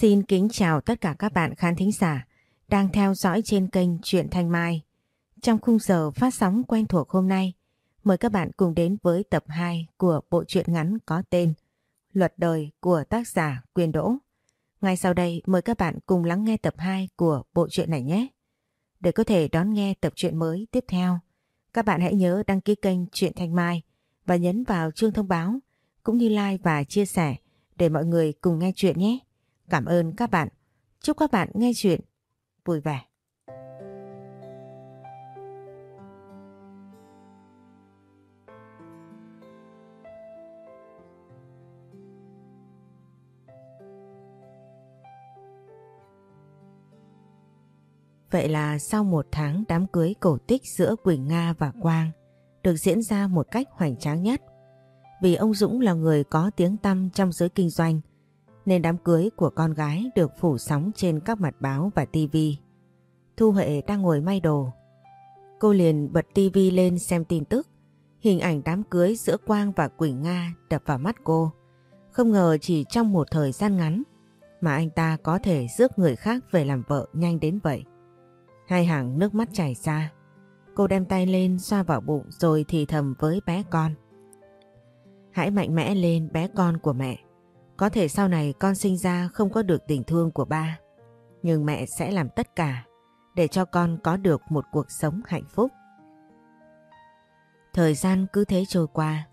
Xin kính chào tất cả các bạn khán thính giả đang theo dõi trên kênh Truyện Thanh Mai. Trong khung giờ phát sóng quen thuộc hôm nay, mời các bạn cùng đến với tập 2 của bộ truyện ngắn có tên Luật đời của tác giả Quyền Đỗ. Ngay sau đây mời các bạn cùng lắng nghe tập 2 của bộ truyện này nhé. Để có thể đón nghe tập truyện mới tiếp theo, các bạn hãy nhớ đăng ký kênh Truyện Thanh Mai và nhấn vào chuông thông báo cũng như like và chia sẻ để mọi người cùng nghe chuyện nhé. Cảm ơn các bạn. Chúc các bạn nghe chuyện vui vẻ. Vậy là sau một tháng đám cưới cổ tích giữa Quỳnh Nga và Quang được diễn ra một cách hoành tráng nhất. Vì ông Dũng là người có tiếng tăm trong giới kinh doanh nên đám cưới của con gái được phủ sóng trên các mặt báo và tivi. Thu Huệ đang ngồi may đồ. Cô liền bật tivi lên xem tin tức. Hình ảnh đám cưới giữa Quang và Quỳnh Nga đập vào mắt cô. Không ngờ chỉ trong một thời gian ngắn mà anh ta có thể rước người khác về làm vợ nhanh đến vậy. Hai hàng nước mắt chảy ra. Cô đem tay lên xoa vào bụng rồi thì thầm với bé con. Hãy mạnh mẽ lên, bé con của mẹ. Có thể sau này con sinh ra không có được tình thương của ba. Nhưng mẹ sẽ làm tất cả để cho con có được một cuộc sống hạnh phúc. Thời gian cứ thế trôi qua.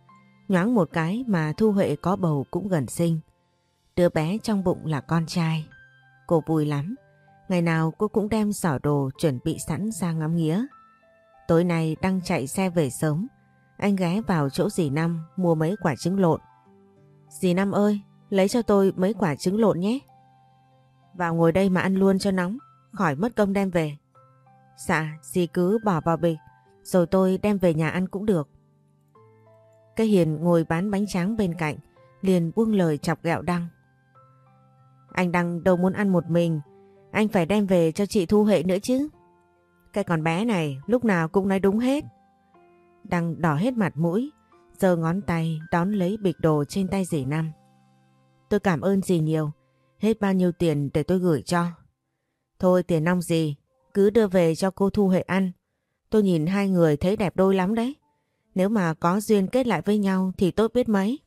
Nhoáng một cái mà Thu Huệ có bầu cũng gần sinh. Đứa bé trong bụng là con trai. Cô vui lắm. Ngày nào cô cũng đem giỏ đồ chuẩn bị sẵn ra ngắm nghía. Tối nay đang chạy xe về sớm. Anh ghé vào chỗ dì Năm mua mấy quả trứng lộn. Dì Năm ơi, Lấy cho tôi mấy quả trứng lộn nhé. Vào ngồi đây mà ăn luôn cho nóng, khỏi mất công đem về. Dạ, dì cứ bỏ vào bịch, rồi tôi đem về nhà ăn cũng được. Cái Hiền ngồi bán bánh tráng bên cạnh, liền buông lời chọc gẹo Đăng. Anh Đăng đâu muốn ăn một mình, anh phải đem về cho chị Thu Hệ nữa chứ. Cái con bé này lúc nào cũng nói đúng hết. Đăng đỏ hết mặt mũi, giơ ngón tay đón lấy bịch đồ trên tay dì Năm. Tôi cảm ơn gì nhiều. Hết bao nhiêu tiền để tôi gửi cho. Thôi tiền nong gì, cứ đưa về cho cô Thu Huệ ăn. Tôi nhìn hai người thấy đẹp đôi lắm đấy. Nếu mà có duyên kết lại với nhau thì tốt biết mấy.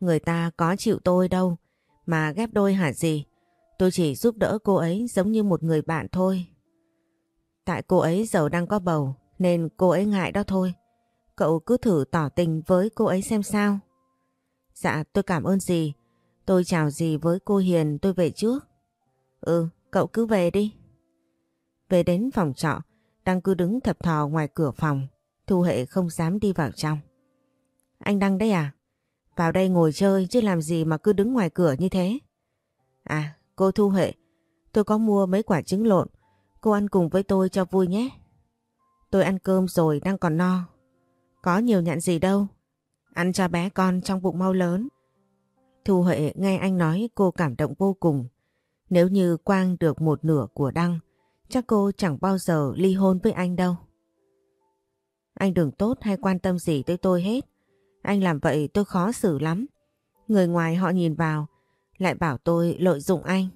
Người ta có chịu tôi đâu, mà ghép đôi hả gì. Tôi chỉ giúp đỡ cô ấy giống như một người bạn thôi. Tại cô ấy giàu đang có bầu, nên cô ấy ngại đó thôi. Cậu cứ thử tỏ tình với cô ấy xem sao. Dạ tôi cảm ơn dì. Tôi chào dì với cô Hiền tôi về trước. Ừ, cậu cứ về đi. Về đến phòng trọ, đang cứ đứng thập thò ngoài cửa phòng. Thu Hệ không dám đi vào trong. Anh Đăng đấy à? Vào đây ngồi chơi chứ làm gì mà cứ đứng ngoài cửa như thế? À, cô Thu Hệ, tôi có mua mấy quả trứng lộn. Cô ăn cùng với tôi cho vui nhé. Tôi ăn cơm rồi đang còn no. Có nhiều nhận gì đâu, Ăn cho bé con trong bụng mau lớn. Thu Huệ nghe anh nói cô cảm động vô cùng. Nếu như Quang được một nửa của Đăng, chắc cô chẳng bao giờ ly hôn với anh đâu. Anh đừng tốt hay quan tâm gì tới tôi hết. Anh làm vậy tôi khó xử lắm. Người ngoài họ nhìn vào, lại bảo tôi lợi dụng anh.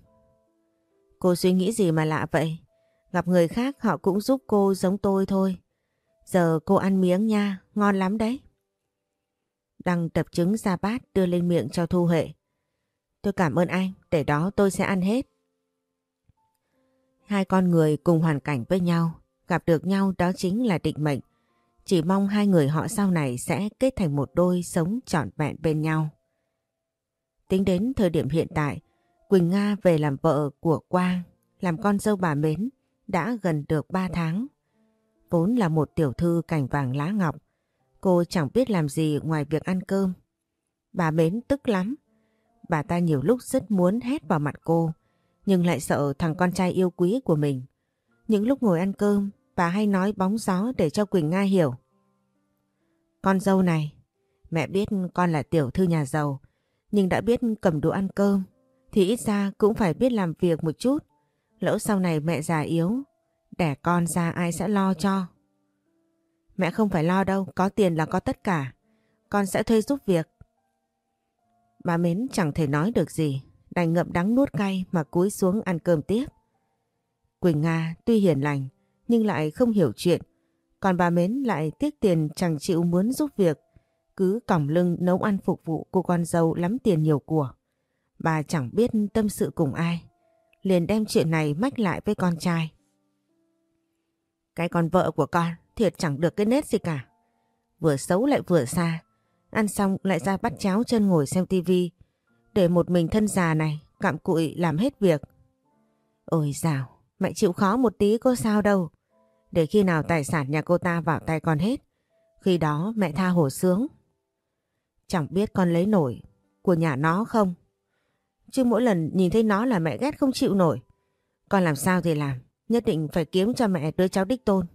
Cô suy nghĩ gì mà lạ vậy? Gặp người khác họ cũng giúp cô giống tôi thôi. Giờ cô ăn miếng nha, ngon lắm đấy đang tập trứng ra bát đưa lên miệng cho Thu Huệ. Tôi cảm ơn anh, để đó tôi sẽ ăn hết. Hai con người cùng hoàn cảnh với nhau, gặp được nhau đó chính là định mệnh. Chỉ mong hai người họ sau này sẽ kết thành một đôi sống trọn vẹn bên nhau. Tính đến thời điểm hiện tại, Quỳnh Nga về làm vợ của Quang, làm con dâu bà Mến, đã gần được 3 tháng. Vốn là một tiểu thư cảnh vàng lá ngọc, Cô chẳng biết làm gì ngoài việc ăn cơm. Bà Mến tức lắm. Bà ta nhiều lúc rất muốn hét vào mặt cô, nhưng lại sợ thằng con trai yêu quý của mình. Những lúc ngồi ăn cơm, bà hay nói bóng gió để cho Quỳnh Nga hiểu. Con dâu này, mẹ biết con là tiểu thư nhà giàu, nhưng đã biết cầm đũa ăn cơm, thì ít ra cũng phải biết làm việc một chút. Lỡ sau này mẹ già yếu, đẻ con ra ai sẽ lo cho. Mẹ không phải lo đâu, có tiền là có tất cả. Con sẽ thuê giúp việc. Bà Mến chẳng thể nói được gì, đành ngậm đắng nuốt cay mà cúi xuống ăn cơm tiếp. Quỳnh Nga tuy hiền lành nhưng lại không hiểu chuyện, còn bà Mến lại tiếc tiền chẳng chịu muốn giúp việc, cứ còng lưng nấu ăn phục vụ cô con dâu lắm tiền nhiều của. Bà chẳng biết tâm sự cùng ai, liền đem chuyện này mách lại với con trai. Cái con vợ của con thiệt chẳng được cái nét gì cả. Vừa xấu lại vừa xa, ăn xong lại ra bắt cháo chân ngồi xem tivi để một mình thân già này cặm cụi làm hết việc. Ôi dào, mẹ chịu khó một tí có sao đâu. Để khi nào tài sản nhà cô ta vào tay con hết, khi đó mẹ tha hồ sướng. Chẳng biết con lấy nổi của nhà nó không? Chứ mỗi lần nhìn thấy nó là mẹ ghét không chịu nổi. Con làm sao thì làm, nhất định phải kiếm cho mẹ đứa cháu đích tôn.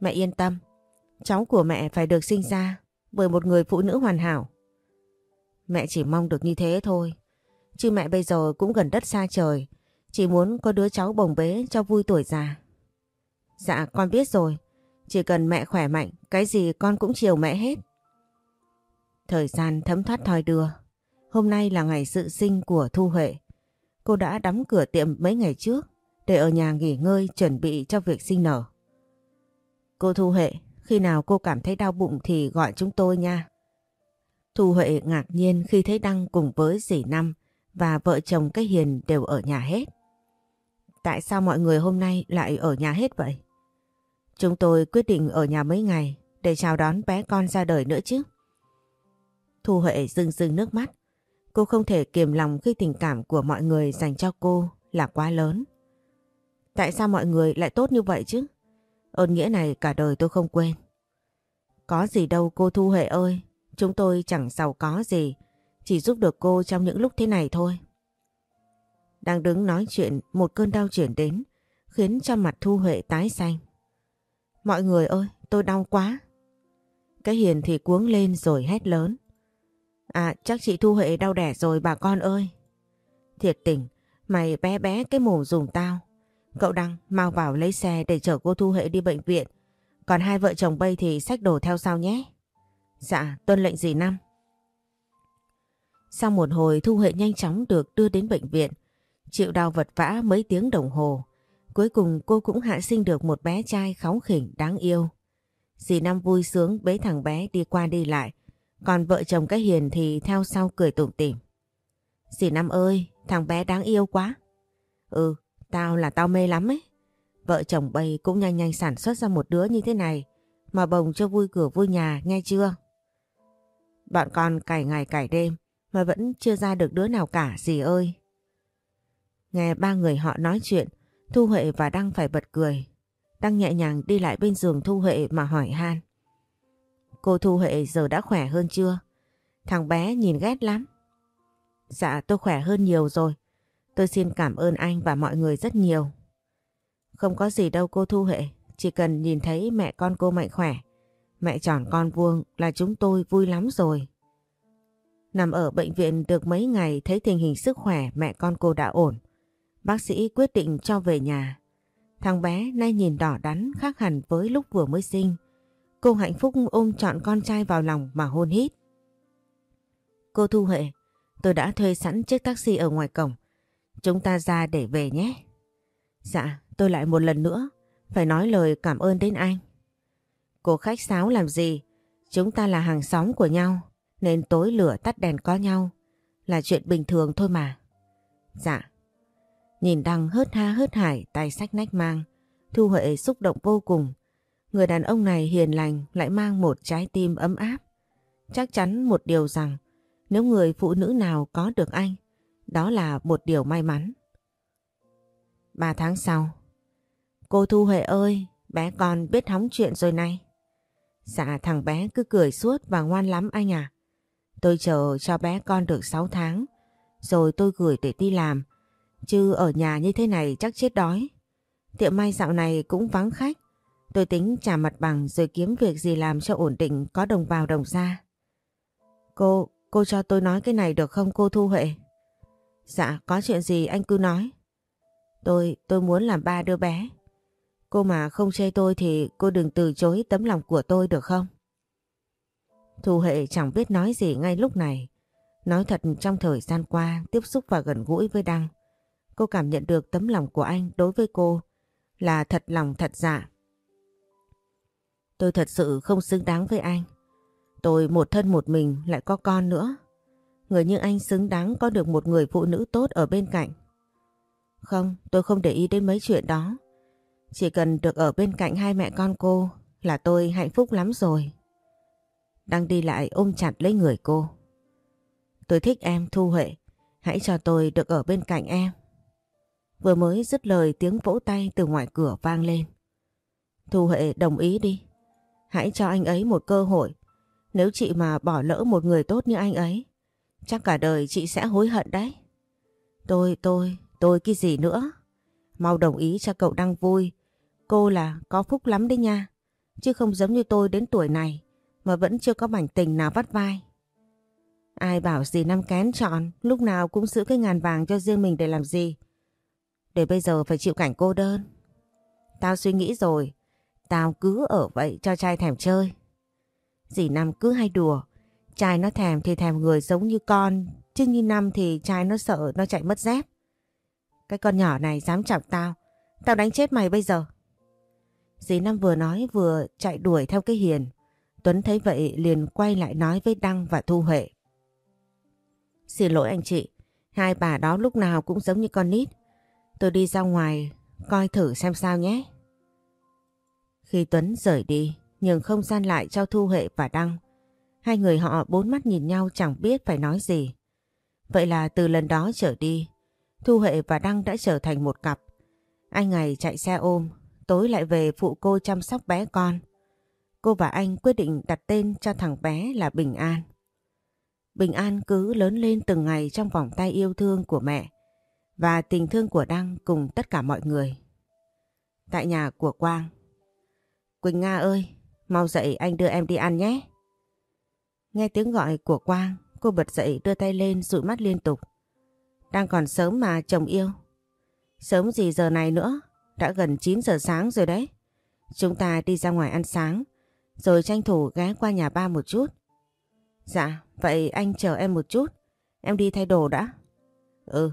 Mẹ yên tâm, cháu của mẹ phải được sinh ra bởi một người phụ nữ hoàn hảo. Mẹ chỉ mong được như thế thôi. Chứ mẹ bây giờ cũng gần đất xa trời. Chỉ muốn có đứa cháu bồng bế cho vui tuổi già. Dạ con biết rồi. Chỉ cần mẹ khỏe mạnh, cái gì con cũng chiều mẹ hết. Thời gian thấm thoát thoi đưa. Hôm nay là ngày sự sinh của Thu Huệ. Cô đã đóng cửa tiệm mấy ngày trước để ở nhà nghỉ ngơi chuẩn bị cho việc sinh nở. Cô Thu Huệ, khi nào cô cảm thấy đau bụng thì gọi chúng tôi nha. Thu Huệ ngạc nhiên khi thấy Đăng cùng với dì Năm và vợ chồng cái Hiền đều ở nhà hết. Tại sao mọi người hôm nay lại ở nhà hết vậy? Chúng tôi quyết định ở nhà mấy ngày để chào đón bé con ra đời nữa chứ. Thu Huệ rưng rưng nước mắt. Cô không thể kiềm lòng khi tình cảm của mọi người dành cho cô là quá lớn. Tại sao mọi người lại tốt như vậy chứ? Ơn nghĩa này cả đời tôi không quên. Có gì đâu cô Thu Huệ ơi, Chúng tôi chẳng giàu có gì, chỉ giúp được cô trong những lúc thế này thôi. Đang đứng nói chuyện, một cơn đau chuyển đến, khiến cho mặt Thu Huệ tái xanh. Mọi người ơi, tôi đau quá. Cái hiền thì cuống lên rồi hét lớn. À, chắc chị Thu Huệ đau đẻ rồi bà con ơi. Thiệt tình, mày bé bé cái mồm dùng tao. Cậu Đăng mau vào lấy xe để chở cô Thu hệ đi bệnh viện. Còn hai vợ chồng bây thì xách đồ theo sau nhé. Dạ, tuân lệnh gì năm? Sau một hồi Thu Huệ nhanh chóng được đưa đến bệnh viện, chịu đau vật vã mấy tiếng đồng hồ. Cuối cùng cô cũng hạ sinh được một bé trai kháu khỉnh đáng yêu. Dì Năm vui sướng bế thằng bé đi qua đi lại, còn vợ chồng cái hiền thì theo sau cười tủm tỉm. Dì Năm ơi, thằng bé đáng yêu quá. Ừ, tao là tao mê lắm ấy. Vợ chồng bay cũng nhanh nhanh sản xuất ra một đứa như thế này, mà bồng cho vui cửa vui nhà, nghe chưa? Bọn con cày ngày cày đêm mà vẫn chưa ra được đứa nào cả gì ơi. Nghe ba người họ nói chuyện, Thu Huệ và Đăng phải bật cười. Đăng nhẹ nhàng đi lại bên giường Thu Huệ mà hỏi han. Cô Thu Huệ giờ đã khỏe hơn chưa? Thằng bé nhìn ghét lắm. Dạ tôi khỏe hơn nhiều rồi. Tôi xin cảm ơn anh và mọi người rất nhiều. Không có gì đâu cô Thu Huệ. Chỉ cần nhìn thấy mẹ con cô mạnh khỏe Mẹ tròn con vuông là chúng tôi vui lắm rồi. Nằm ở bệnh viện được mấy ngày thấy tình hình sức khỏe mẹ con cô đã ổn. Bác sĩ quyết định cho về nhà. Thằng bé nay nhìn đỏ đắn khác hẳn với lúc vừa mới sinh. Cô hạnh phúc ôm trọn con trai vào lòng mà hôn hít. Cô Thu Huệ, tôi đã thuê sẵn chiếc taxi ở ngoài cổng. Chúng ta ra để về nhé. Dạ, tôi lại một lần nữa phải nói lời cảm ơn đến anh. Cô khách sáo làm gì? Chúng ta là hàng xóm của nhau, nên tối lửa tắt đèn có nhau. Là chuyện bình thường thôi mà. Dạ. Nhìn Đăng hớt ha hớt hải, tay sách nách mang. Thu Huệ xúc động vô cùng. Người đàn ông này hiền lành lại mang một trái tim ấm áp. Chắc chắn một điều rằng nếu người phụ nữ nào có được anh, đó là một điều may mắn. Ba tháng sau, cô Thu Huệ ơi, bé con biết hóng chuyện rồi này. Dạ thằng bé cứ cười suốt và ngoan lắm anh à. Tôi chờ cho bé con được 6 tháng, rồi tôi gửi để đi làm. Chứ ở nhà như thế này chắc chết đói. Tiệm may dạo này cũng vắng khách. Tôi tính trả mặt bằng rồi kiếm việc gì làm cho ổn định có đồng vào đồng ra. Cô, cô cho tôi nói cái này được không cô Thu Huệ? Dạ, có chuyện gì anh cứ nói. Tôi, tôi muốn làm ba đứa bé. Cô mà không chê tôi thì cô đừng từ chối tấm lòng của tôi được không? Thu Hệ chẳng biết nói gì ngay lúc này. Nói thật trong thời gian qua tiếp xúc và gần gũi với Đăng, cô cảm nhận được tấm lòng của anh đối với cô là thật lòng thật dạ. Tôi thật sự không xứng đáng với anh. Tôi một thân một mình lại có con nữa. Người như anh xứng đáng có được một người phụ nữ tốt ở bên cạnh. Không, tôi không để ý đến mấy chuyện đó. Chỉ cần được ở bên cạnh hai mẹ con cô là tôi hạnh phúc lắm rồi. Đang đi lại ôm chặt lấy người cô. Tôi thích em Thu Huệ, hãy cho tôi được ở bên cạnh em. Vừa mới dứt lời tiếng vỗ tay từ ngoài cửa vang lên. Thu Huệ đồng ý đi. Hãy cho anh ấy một cơ hội. Nếu chị mà bỏ lỡ một người tốt như anh ấy, chắc cả đời chị sẽ hối hận đấy. Tôi, tôi, tôi cái gì nữa? Mau đồng ý cho cậu đang vui. Cô là có phúc lắm đấy nha. Chứ không giống như tôi đến tuổi này mà vẫn chưa có mảnh tình nào vắt vai. Ai bảo gì năm kén chọn, lúc nào cũng giữ cái ngàn vàng cho riêng mình để làm gì. Để bây giờ phải chịu cảnh cô đơn. Tao suy nghĩ rồi, tao cứ ở vậy cho trai thèm chơi. Dì Năm cứ hay đùa, trai nó thèm thì thèm người giống như con, chứ như Năm thì trai nó sợ nó chạy mất dép. Cái con nhỏ này dám chọc tao, tao đánh chết mày bây giờ. Dì Năm vừa nói vừa chạy đuổi theo cái hiền. Tuấn thấy vậy liền quay lại nói với Đăng và Thu Huệ. Xin lỗi anh chị, hai bà đó lúc nào cũng giống như con nít. Tôi đi ra ngoài coi thử xem sao nhé. Khi Tuấn rời đi, nhường không gian lại cho Thu Huệ và Đăng. Hai người họ bốn mắt nhìn nhau chẳng biết phải nói gì. Vậy là từ lần đó trở đi, Thu Huệ và Đăng đã trở thành một cặp. Anh ngày chạy xe ôm, tối lại về phụ cô chăm sóc bé con. Cô và anh quyết định đặt tên cho thằng bé là Bình An. Bình An cứ lớn lên từng ngày trong vòng tay yêu thương của mẹ và tình thương của Đăng cùng tất cả mọi người. Tại nhà của Quang. Quỳnh Nga ơi, mau dậy anh đưa em đi ăn nhé. Nghe tiếng gọi của Quang, cô bật dậy đưa tay lên dụi mắt liên tục. Đang còn sớm mà chồng yêu. Sớm gì giờ này nữa, đã gần 9 giờ sáng rồi đấy. Chúng ta đi ra ngoài ăn sáng, rồi tranh thủ ghé qua nhà ba một chút. Dạ, vậy anh chờ em một chút. Em đi thay đồ đã. Ừ.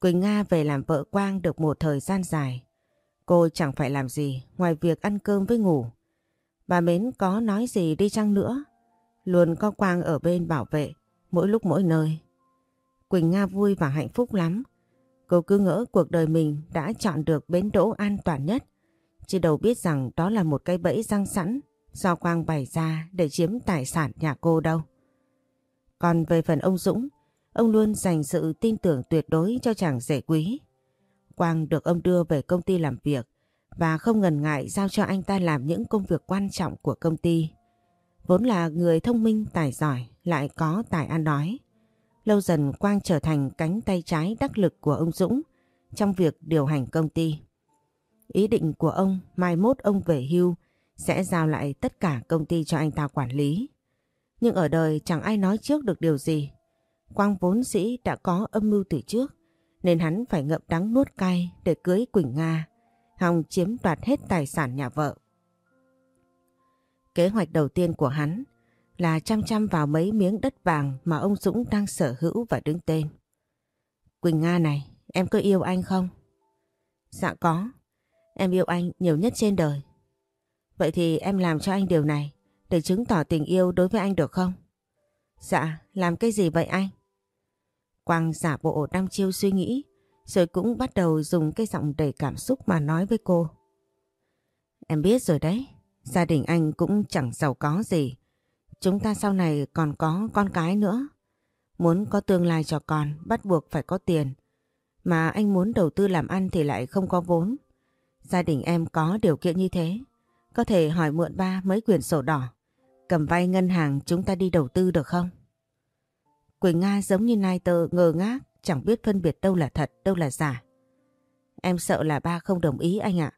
Quỳnh Nga về làm vợ Quang được một thời gian dài. Cô chẳng phải làm gì ngoài việc ăn cơm với ngủ. Bà Mến có nói gì đi chăng nữa. Luôn có Quang ở bên bảo vệ mỗi lúc mỗi nơi. Quỳnh Nga vui và hạnh phúc lắm. Cô cứ ngỡ cuộc đời mình đã chọn được bến đỗ an toàn nhất. Chỉ đâu biết rằng đó là một cái bẫy răng sẵn do Quang bày ra để chiếm tài sản nhà cô đâu. Còn về phần ông Dũng, ông luôn dành sự tin tưởng tuyệt đối cho chàng rể quý. Quang được ông đưa về công ty làm việc và không ngần ngại giao cho anh ta làm những công việc quan trọng của công ty. Vốn là người thông minh tài giỏi lại có tài ăn nói. Lâu dần Quang trở thành cánh tay trái đắc lực của ông Dũng trong việc điều hành công ty. Ý định của ông mai mốt ông về hưu sẽ giao lại tất cả công ty cho anh ta quản lý. Nhưng ở đời chẳng ai nói trước được điều gì. Quang vốn sĩ đã có âm mưu từ trước nên hắn phải ngậm đắng nuốt cay để cưới Quỳnh Nga, hòng chiếm đoạt hết tài sản nhà vợ. Kế hoạch đầu tiên của hắn là chăm chăm vào mấy miếng đất vàng mà ông Dũng đang sở hữu và đứng tên. Quỳnh Nga này, em có yêu anh không? Dạ có, em yêu anh nhiều nhất trên đời. Vậy thì em làm cho anh điều này để chứng tỏ tình yêu đối với anh được không? Dạ, làm cái gì vậy anh? Quang giả bộ đăm chiêu suy nghĩ rồi cũng bắt đầu dùng cái giọng đầy cảm xúc mà nói với cô. Em biết rồi đấy, gia đình anh cũng chẳng giàu có gì. Chúng ta sau này còn có con cái nữa. Muốn có tương lai cho con bắt buộc phải có tiền. Mà anh muốn đầu tư làm ăn thì lại không có vốn. Gia đình em có điều kiện như thế có thể hỏi mượn ba mấy quyển sổ đỏ. Cầm vay ngân hàng chúng ta đi đầu tư được không? Quỳnh Nga giống như nai tơ ngờ ngác, chẳng biết phân biệt đâu là thật, đâu là giả. Em sợ là ba không đồng ý anh ạ.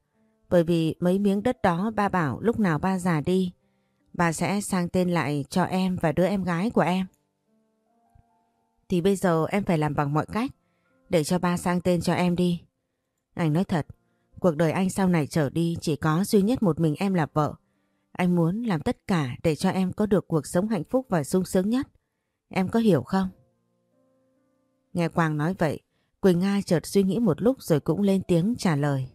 Bởi vì mấy miếng đất đó ba bảo lúc nào ba già đi, ba sẽ sang tên lại cho em và đứa em gái của em. Thì bây giờ em phải làm bằng mọi cách để cho ba sang tên cho em đi. Anh nói thật, Cuộc đời anh sau này trở đi chỉ có duy nhất một mình em là vợ. Anh muốn làm tất cả để cho em có được cuộc sống hạnh phúc và sung sướng nhất. em có hiểu không? Nghe Quang nói vậy, Quỳnh Nga chợt suy nghĩ một lúc rồi cũng lên tiếng trả lời.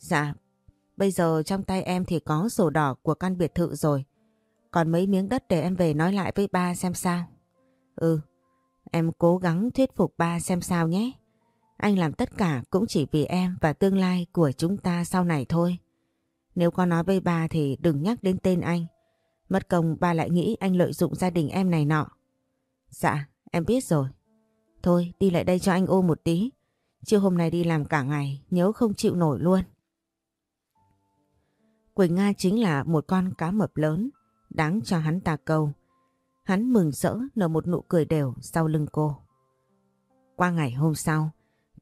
Dạ, bây giờ trong tay em thì có sổ đỏ của căn biệt thự rồi. Còn mấy miếng đất để em về nói lại với ba xem sao. Ừ, em cố gắng thuyết phục ba xem sao nhé. Anh làm tất cả cũng chỉ vì em và tương lai của chúng ta sau này thôi. Nếu có nói với ba thì đừng nhắc đến tên anh. Mất công ba lại nghĩ anh lợi dụng gia đình em này nọ. Dạ, em biết rồi. Thôi đi lại đây cho anh ôm một tí. Chiều hôm nay đi làm cả ngày, nhớ không chịu nổi luôn. Quỳnh Nga chính là một con cá mập lớn, đáng cho hắn ta câu. Hắn mừng rỡ nở một nụ cười đều sau lưng cô. Qua ngày hôm sau,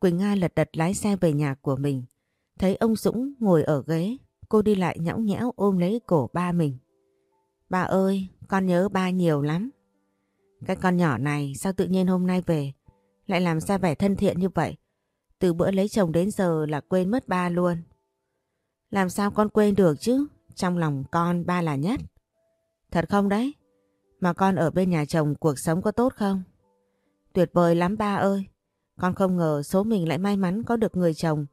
Quỳnh Nga lật đật lái xe về nhà của mình. Thấy ông Dũng ngồi ở ghế, cô đi lại nhõng nhẽo ôm lấy cổ ba mình. Ba ơi, con nhớ ba nhiều lắm. Cái con nhỏ này sao tự nhiên hôm nay về lại làm ra vẻ thân thiện như vậy. Từ bữa lấy chồng đến giờ là quên mất ba luôn. Làm sao con quên được chứ? Trong lòng con ba là nhất. Thật không đấy? Mà con ở bên nhà chồng cuộc sống có tốt không? Tuyệt vời lắm ba ơi. Con không ngờ số mình lại may mắn có được người chồng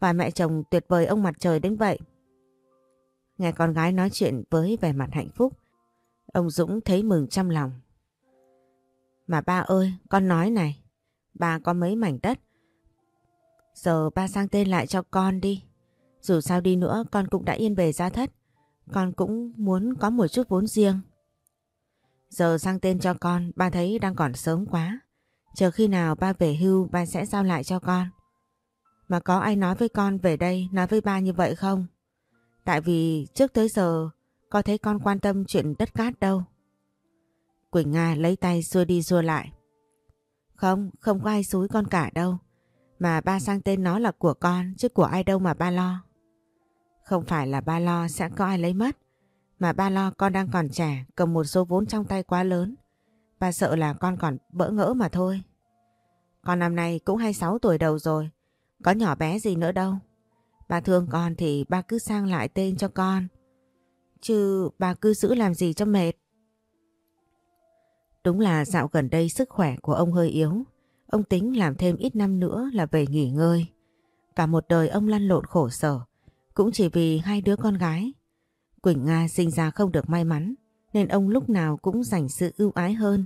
và mẹ chồng tuyệt vời ông mặt trời đến vậy. Nghe con gái nói chuyện với vẻ mặt hạnh phúc, ông Dũng thấy mừng trong lòng. Mà ba ơi, con nói này, ba có mấy mảnh đất. Giờ ba sang tên lại cho con đi. Dù sao đi nữa con cũng đã yên bề gia thất. Con cũng muốn có một chút vốn riêng. Giờ sang tên cho con ba thấy đang còn sớm quá. Chờ khi nào ba về hưu ba sẽ giao lại cho con. Mà có ai nói với con về đây nói với ba như vậy không? Tại vì trước tới giờ có thấy con quan tâm chuyện đất cát đâu. Quỳnh Nga lấy tay xua đi xua lại. Không, không có ai xúi con cả đâu. Mà ba sang tên nó là của con chứ của ai đâu mà ba lo. Không phải là ba lo sẽ có ai lấy mất. Mà ba lo con đang còn trẻ, cầm một số vốn trong tay quá lớn. Ba sợ là con còn bỡ ngỡ mà thôi. Con năm nay cũng 26 tuổi đầu rồi. Có nhỏ bé gì nữa đâu. Ba thương con thì ba cứ sang lại tên cho con. Chứ ba cứ giữ làm gì cho mệt. Đúng là dạo gần đây sức khỏe của ông hơi yếu. Ông tính làm thêm ít năm nữa là về nghỉ ngơi. Cả một đời ông lăn lộn khổ sở. Cũng chỉ vì hai đứa con gái. Quỳnh Nga sinh ra không được may mắn. Nên ông lúc nào cũng dành sự ưu ái hơn.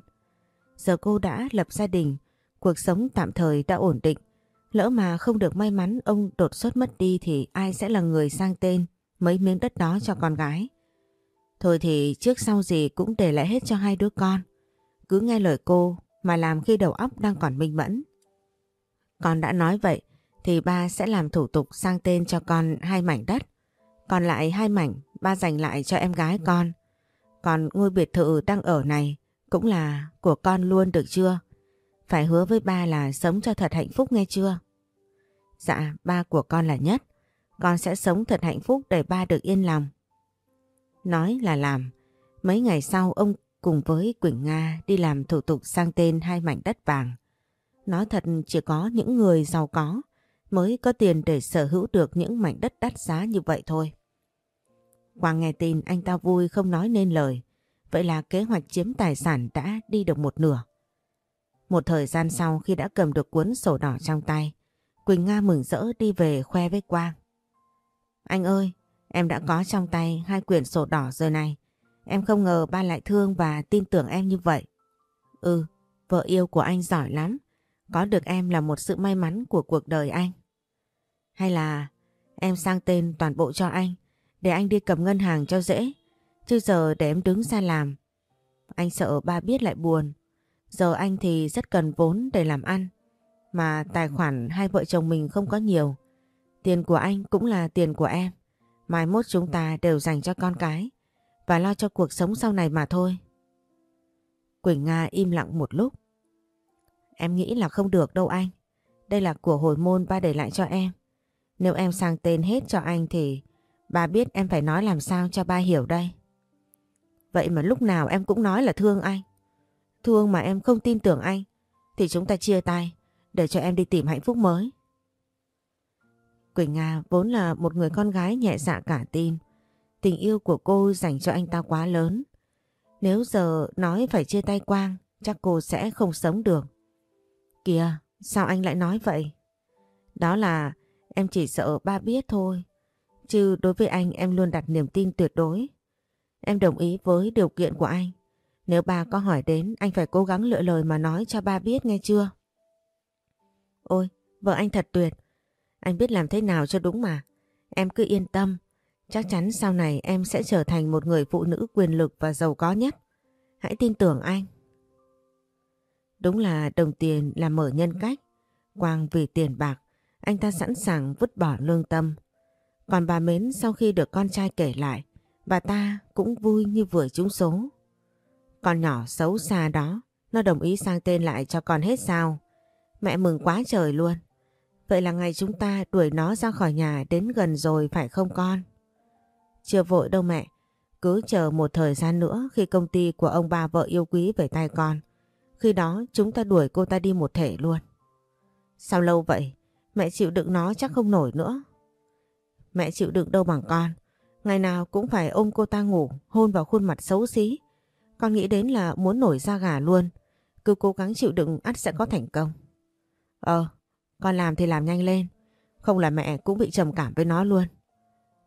Giờ cô đã lập gia đình. Cuộc sống tạm thời đã ổn định. Lỡ mà không được may mắn, ông đột xuất mất đi thì ai sẽ là người sang tên mấy miếng đất đó cho con gái. Thôi thì trước sau gì cũng để lại hết cho hai đứa con. Cứ nghe lời cô mà làm khi đầu óc đang còn minh mẫn. Con đã nói vậy thì ba sẽ làm thủ tục sang tên cho con hai mảnh đất. Còn lại hai mảnh ba dành lại cho em gái con. Còn ngôi biệt thự đang ở này cũng là của con luôn được chưa? Phải hứa với ba là sống cho thật hạnh phúc nghe chưa? Dạ, ba của con là nhất. Con sẽ sống thật hạnh phúc để ba được yên lòng. Nói là làm. Mấy ngày sau ông cùng với Quỳnh Nga đi làm thủ tục sang tên hai mảnh đất vàng. Nói thật chỉ có những người giàu có mới có tiền để sở hữu được những mảnh đất đắt giá như vậy thôi. Quang nghe tin anh ta vui không nói nên lời. Vậy là kế hoạch chiếm tài sản đã đi được một nửa. Một thời gian sau khi đã cầm được cuốn sổ đỏ trong tay, Quỳnh Nga mừng rỡ đi về khoe với Quang. Anh ơi, em đã có trong tay hai quyển sổ đỏ rồi này. Em không ngờ ba lại thương và tin tưởng em như vậy. Ừ, vợ yêu của anh giỏi lắm. Có được em là một sự may mắn của cuộc đời anh. Hay là em sang tên toàn bộ cho anh, để anh đi cầm ngân hàng cho dễ. Chứ giờ để em đứng ra làm. Anh sợ ba biết lại buồn. Giờ anh thì rất cần vốn để làm ăn. Mà tài khoản hai vợ chồng mình không có nhiều. Tiền của anh cũng là tiền của em. Mai mốt chúng ta đều dành cho con cái, và lo cho cuộc sống sau này mà thôi. Quỳnh Nga im lặng một lúc. Em nghĩ là không được đâu anh. Đây là của hồi môn ba để lại cho em. Nếu em sang tên hết cho anh thì ba biết em phải nói làm sao cho ba hiểu đây. Vậy mà lúc nào em cũng nói là thương anh. Thương mà em không tin tưởng anh thì chúng ta chia tay để cho em đi tìm hạnh phúc mới. Quỳnh Nga vốn là một người con gái nhẹ dạ cả tin. Tình yêu của cô dành cho anh ta quá lớn. Nếu giờ nói phải chia tay Quang chắc cô sẽ không sống được. Kìa, sao anh lại nói vậy? Đó là em chỉ sợ ba biết thôi. Chứ đối với anh em luôn đặt niềm tin tuyệt đối. Em đồng ý với điều kiện của anh. Nếu ba có hỏi đến anh phải cố gắng lựa lời mà nói cho ba biết nghe chưa? Ôi, vợ anh thật tuyệt. Anh biết làm thế nào cho đúng mà. Em cứ yên tâm. Chắc chắn sau này em sẽ trở thành một người phụ nữ quyền lực và giàu có nhất. Hãy tin tưởng anh. Đúng là đồng tiền là mở nhân cách. Quang vì tiền bạc, anh ta sẵn sàng vứt bỏ lương tâm. Còn bà Mến sau khi được con trai kể lại, bà ta cũng vui như vừa trúng số. Con nhỏ xấu xa đó, nó đồng ý sang tên lại cho con hết sao. Mẹ mừng quá trời luôn. Vậy là ngày chúng ta đuổi nó ra khỏi nhà đến gần rồi phải không con? Chưa vội đâu mẹ. Cứ chờ một thời gian nữa khi công ty của ông bà vợ yêu quý về tay con. Khi đó chúng ta đuổi cô ta đi một thể luôn. Sao lâu vậy? Mẹ chịu đựng nó chắc không nổi nữa. Mẹ chịu đựng đâu bằng con. Ngày nào cũng phải ôm cô ta ngủ, hôn vào khuôn mặt xấu xí. Con nghĩ đến là muốn nổi da gà luôn. Cứ cố gắng chịu đựng ắt sẽ có thành công. Ờ, con làm thì làm nhanh lên. Không là mẹ cũng bị trầm cảm với nó luôn.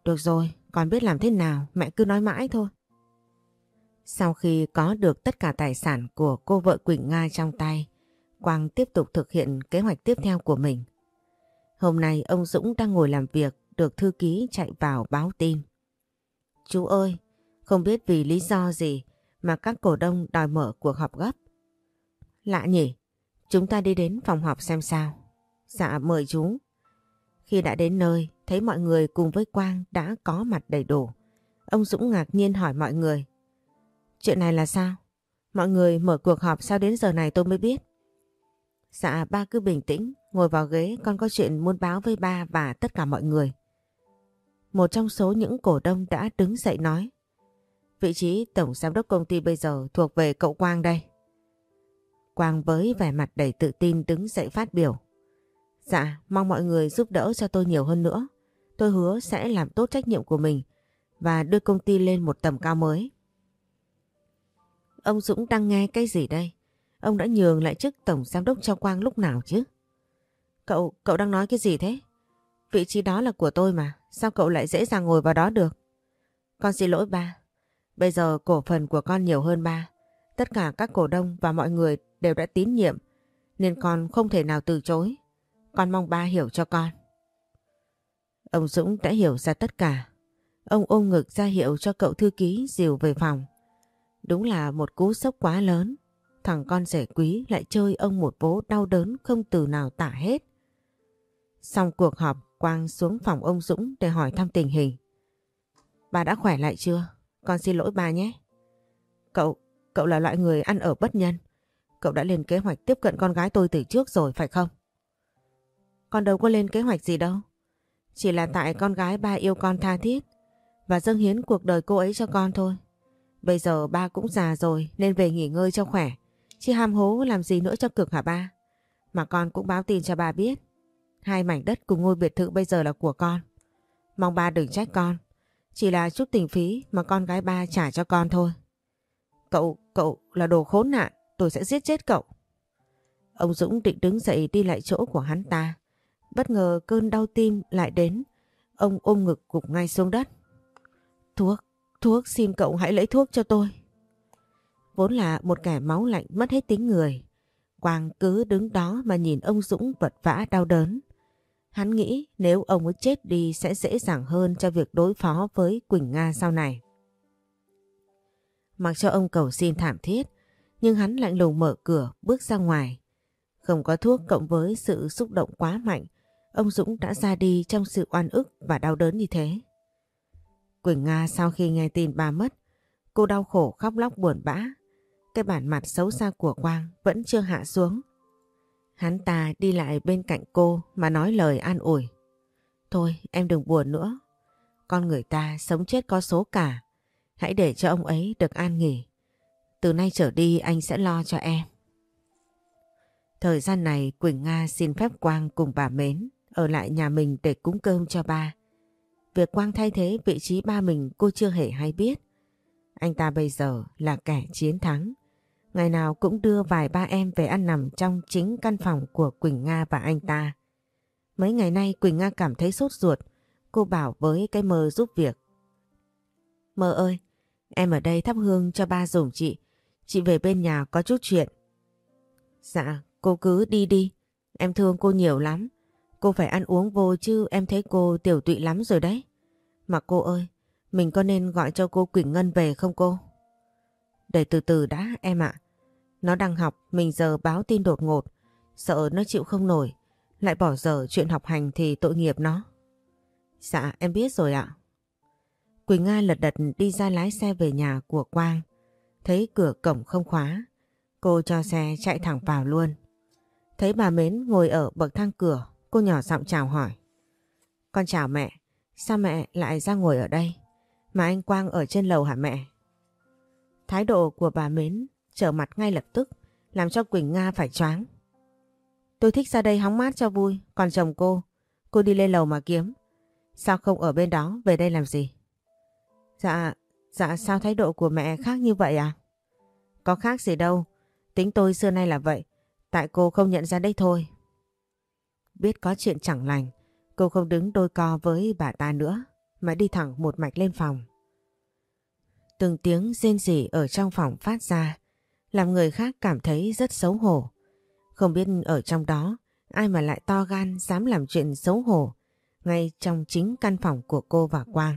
Được rồi, con biết làm thế nào, mẹ cứ nói mãi thôi. Sau khi có được tất cả tài sản của cô vợ Quỳnh Nga trong tay, Quang tiếp tục thực hiện kế hoạch tiếp theo của mình. Hôm nay ông Dũng đang ngồi làm việc, được thư ký chạy vào báo tin. Chú ơi, không biết vì lý do gì mà các cổ đông đòi mở cuộc họp gấp. Lạ nhỉ, chúng ta đi đến phòng họp xem sao. Dạ mời chú. Khi đã đến nơi, thấy mọi người cùng với Quang đã có mặt đầy đủ. Ông Dũng ngạc nhiên hỏi mọi người. Chuyện này là sao? Mọi người mở cuộc họp sao đến giờ này tôi mới biết. Dạ ba cứ bình tĩnh, ngồi vào ghế con có chuyện muốn báo với ba và tất cả mọi người. Một trong số những cổ đông đã đứng dậy nói. Vị trí tổng giám đốc công ty bây giờ thuộc về cậu Quang đây. Quang với vẻ mặt đầy tự tin đứng dậy phát biểu. Dạ, mong mọi người giúp đỡ cho tôi nhiều hơn nữa. Tôi hứa sẽ làm tốt trách nhiệm của mình và đưa công ty lên một tầm cao mới. Ông Dũng đang nghe cái gì đây? Ông đã nhường lại chức tổng giám đốc cho Quang lúc nào chứ? Cậu, cậu đang nói cái gì thế? Vị trí đó là của tôi mà, sao cậu lại dễ dàng ngồi vào đó được? Con xin lỗi ba, bây giờ cổ phần của con nhiều hơn ba. Tất cả các cổ đông và mọi người đều đã tín nhiệm, nên con không thể nào từ chối. Con mong ba hiểu cho con. Ông Dũng đã hiểu ra tất cả. Ông ôm ngực ra hiệu cho cậu thư ký dìu về phòng. Đúng là một cú sốc quá lớn. Thằng con rể quý lại chơi ông một vố đau đớn không từ nào tả hết. Xong cuộc họp, Quang xuống phòng ông Dũng để hỏi thăm tình hình. Bà đã khỏe lại chưa? Con xin lỗi bà nhé. Cậu, cậu là loại người ăn ở bất nhân. Cậu đã lên kế hoạch tiếp cận con gái tôi từ trước rồi phải không? Con đâu có lên kế hoạch gì đâu. Chỉ là tại con gái ba yêu con tha thiết và dâng hiến cuộc đời cô ấy cho con thôi. Bây giờ ba cũng già rồi nên về nghỉ ngơi cho khỏe. Chứ ham hố làm gì nữa cho cực hả ba? Mà con cũng báo tin cho ba biết. Hai mảnh đất cùng ngôi biệt thự bây giờ là của con. Mong ba đừng trách con. Chỉ là chút tình phí mà con gái ba trả cho con thôi. Cậu, cậu là đồ khốn nạn. Tôi sẽ giết chết cậu. Ông Dũng định đứng dậy đi lại chỗ của hắn ta. Bất ngờ cơn đau tim lại đến. Ông ôm ngực gục ngay xuống đất. Thuốc, thuốc xin cậu hãy lấy thuốc cho tôi. Vốn là một kẻ máu lạnh mất hết tính người. Quang cứ đứng đó mà nhìn ông Dũng vật vã đau đớn. Hắn nghĩ nếu ông ấy chết đi sẽ dễ dàng hơn cho việc đối phó với Quỳnh Nga sau này. Mặc cho ông cầu xin thảm thiết, nhưng hắn lạnh lùng mở cửa bước ra ngoài. Không có thuốc cộng với sự xúc động quá mạnh, ông Dũng đã ra đi trong sự oan ức và đau đớn như thế. Quỳnh Nga sau khi nghe tin bà mất, cô đau khổ khóc lóc buồn bã. Cái bản mặt xấu xa của Quang vẫn chưa hạ xuống. Hắn ta đi lại bên cạnh cô mà nói lời an ủi. Thôi, em đừng buồn nữa. Con người ta sống chết có số cả. Hãy để cho ông ấy được an nghỉ. Từ nay trở đi anh sẽ lo cho em. Thời gian này Quỳnh Nga xin phép Quang cùng bà Mến ở lại nhà mình để cúng cơm cho ba. Việc Quang thay thế vị trí ba mình cô chưa hề hay biết. Anh ta bây giờ là kẻ chiến thắng Ngày nào cũng đưa vài ba em về ăn nằm trong chính căn phòng của Quỳnh Nga và anh ta. Mấy ngày nay Quỳnh Nga cảm thấy sốt ruột. Cô bảo với cái mơ giúp việc. Mơ ơi, em ở đây thắp hương cho ba dùng chị. Chị về bên nhà có chút chuyện. Dạ, cô cứ đi đi. Em thương cô nhiều lắm. Cô phải ăn uống vô chứ em thấy cô tiểu tụy lắm rồi đấy. Mà cô ơi, mình có nên gọi cho cô Quỳnh Ngân về không cô? Để từ từ đã em ạ. Nó đang học, mình giờ báo tin đột ngột. Sợ nó chịu không nổi. Lại bỏ dở chuyện học hành thì tội nghiệp nó. Dạ em biết rồi ạ. Quỳnh Nga lật đật đi ra lái xe về nhà của Quang. Thấy cửa cổng không khóa. Cô cho xe chạy thẳng vào luôn. Thấy bà Mến ngồi ở bậc thang cửa, cô nhỏ giọng chào hỏi. Con chào mẹ, sao mẹ lại ra ngồi ở đây? Mà anh Quang ở trên lầu hả mẹ? Thái độ của bà Mến trở mặt ngay lập tức, làm cho Quỳnh Nga phải choáng. Tôi thích ra đây hóng mát cho vui, còn chồng cô, cô đi lên lầu mà kiếm. Sao không ở bên đó, về đây làm gì? Dạ, dạ sao thái độ của mẹ khác như vậy à? Có khác gì đâu, tính tôi xưa nay là vậy, tại cô không nhận ra đấy thôi. Biết có chuyện chẳng lành, cô không đứng đôi co với bà ta nữa, mà đi thẳng một mạch lên phòng. Từng tiếng rên rỉ ở trong phòng phát ra, làm người khác cảm thấy rất xấu hổ. Không biết ở trong đó, ai mà lại to gan dám làm chuyện xấu hổ, ngay trong chính căn phòng của cô và Quang.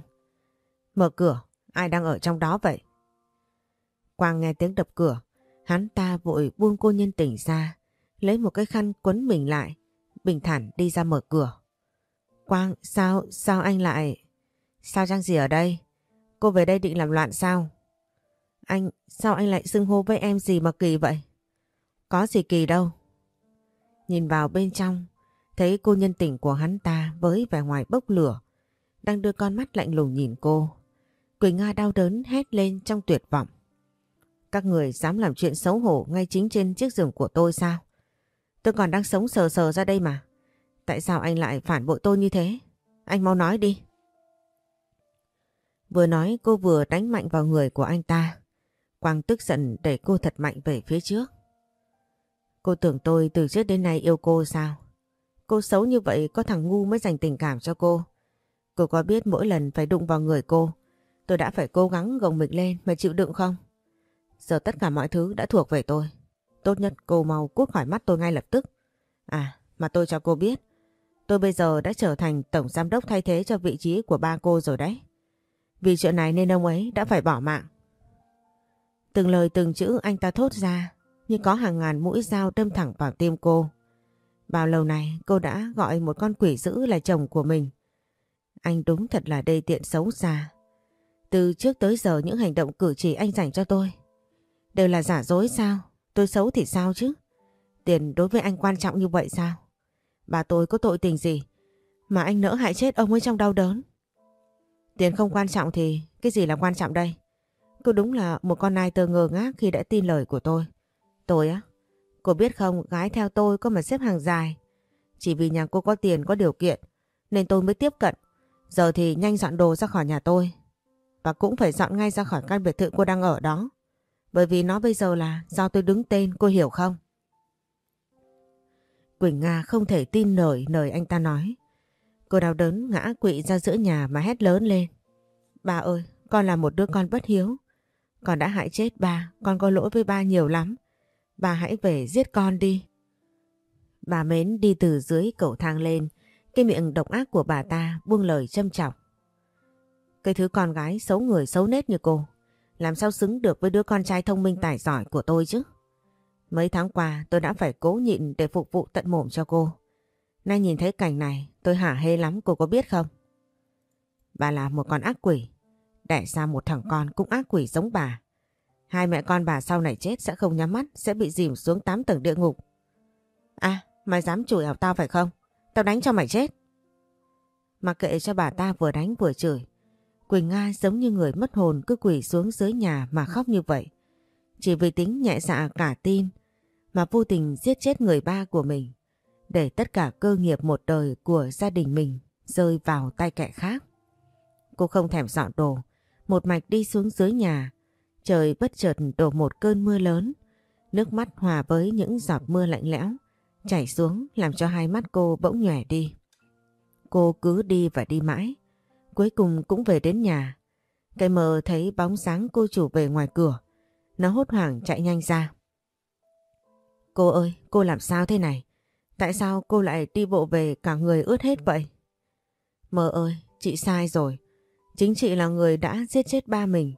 Mở cửa, ai đang ở trong đó vậy? Quang nghe tiếng đập cửa, hắn ta vội buông cô nhân tỉnh ra, lấy một cái khăn quấn mình lại, bình thản đi ra mở cửa. Quang, sao, sao anh lại... Sao trang gì ở đây? Cô về đây định làm loạn sao? Anh, sao anh lại xưng hô với em gì mà kỳ vậy? Có gì kỳ đâu. Nhìn vào bên trong, thấy cô nhân tình của hắn ta với vẻ ngoài bốc lửa, đang đưa con mắt lạnh lùng nhìn cô. Quỳnh Nga đau đớn hét lên trong tuyệt vọng. Các người dám làm chuyện xấu hổ ngay chính trên chiếc giường của tôi sao? Tôi còn đang sống sờ sờ ra đây mà. Tại sao anh lại phản bội tôi như thế? Anh mau nói đi. Vừa nói cô vừa đánh mạnh vào người của anh ta. Quang tức giận đẩy cô thật mạnh về phía trước. Cô tưởng tôi từ trước đến nay yêu cô sao? Cô xấu như vậy có thằng ngu mới dành tình cảm cho cô. Cô có biết mỗi lần phải đụng vào người cô, tôi đã phải cố gắng gồng mình lên mà chịu đựng không? Giờ tất cả mọi thứ đã thuộc về tôi. Tốt nhất cô mau cút khỏi mắt tôi ngay lập tức. À, mà tôi cho cô biết, tôi bây giờ đã trở thành tổng giám đốc thay thế cho vị trí của ba cô rồi đấy. Vì chuyện này nên ông ấy đã phải bỏ mạng. Từng lời từng chữ anh ta thốt ra, như có hàng ngàn mũi dao đâm thẳng vào tim cô. Bao lâu này cô đã gọi một con quỷ dữ là chồng của mình. Anh đúng thật là đầy tiện xấu xa. Từ trước tới giờ những hành động cử chỉ anh dành cho tôi đều là giả dối sao? Tôi xấu thì sao chứ? Tiền đối với anh quan trọng như vậy sao? Bà tôi có tội tình gì mà anh nỡ hại chết ông ấy trong đau đớn? Tiền không quan trọng thì cái gì là quan trọng đây? Cô đúng là một con nai tơ ngơ ngác khi đã tin lời của tôi. Tôi á? Cô biết không, gái theo tôi có mà xếp hàng dài. Chỉ vì nhà cô có tiền, có điều kiện, nên tôi mới tiếp cận. Giờ thì nhanh dọn đồ ra khỏi nhà tôi. Và cũng phải dọn ngay ra khỏi căn biệt thự cô đang ở đó. Bởi vì nó bây giờ là do tôi đứng tên, cô hiểu không? Quỳnh Nga không thể tin nổi lời anh ta nói. Cô đau đớn ngã quỵ ra giữa nhà mà hét lớn lên. "bà ơi, con là một đứa con bất hiếu. Con đã hại chết ba, con có lỗi với ba nhiều lắm. Ba hãy về giết con đi. Bà Mến đi từ dưới cầu thang lên, cái miệng độc ác của bà ta buông lời châm chọc. Cái thứ con gái xấu người xấu nết như cô, làm sao xứng được với đứa con trai thông minh tài giỏi của tôi chứ? Mấy tháng qua tôi đã phải cố nhịn để phục vụ tận mồm cho cô. Nay nhìn thấy cảnh này tôi hả hê lắm cô có biết không? Bà là một con ác quỷ. Đẻ ra một thằng con cũng ác quỷ giống bà. Hai mẹ con bà sau này chết sẽ không nhắm mắt, sẽ bị dìm xuống 8 tầng địa ngục. À, mày dám chửi ảo tao phải không? Tao đánh cho mày chết. Mặc kệ cho bà ta vừa đánh vừa chửi. Quỳnh Nga giống như người mất hồn cứ quỳ xuống dưới nhà mà khóc như vậy. Chỉ vì tính nhẹ dạ cả tin mà vô tình giết chết người ba của mình để tất cả cơ nghiệp một đời của gia đình mình rơi vào tay kẻ khác. Cô không thèm dọn đồ, một mạch đi xuống dưới nhà. Trời bất chợt đổ một cơn mưa lớn. Nước mắt hòa với những giọt mưa lạnh lẽo chảy xuống làm cho hai mắt cô bỗng nhòe đi. Cô cứ đi và đi mãi, cuối cùng cũng về đến nhà. Cây mờ thấy bóng sáng cô chủ về ngoài cửa, nó hốt hoảng chạy nhanh ra. Cô ơi, cô làm sao thế này? Tại sao cô lại đi bộ về cả người ướt hết vậy? Mơ ơi, chị sai rồi. Chính chị là người đã giết chết ba mình.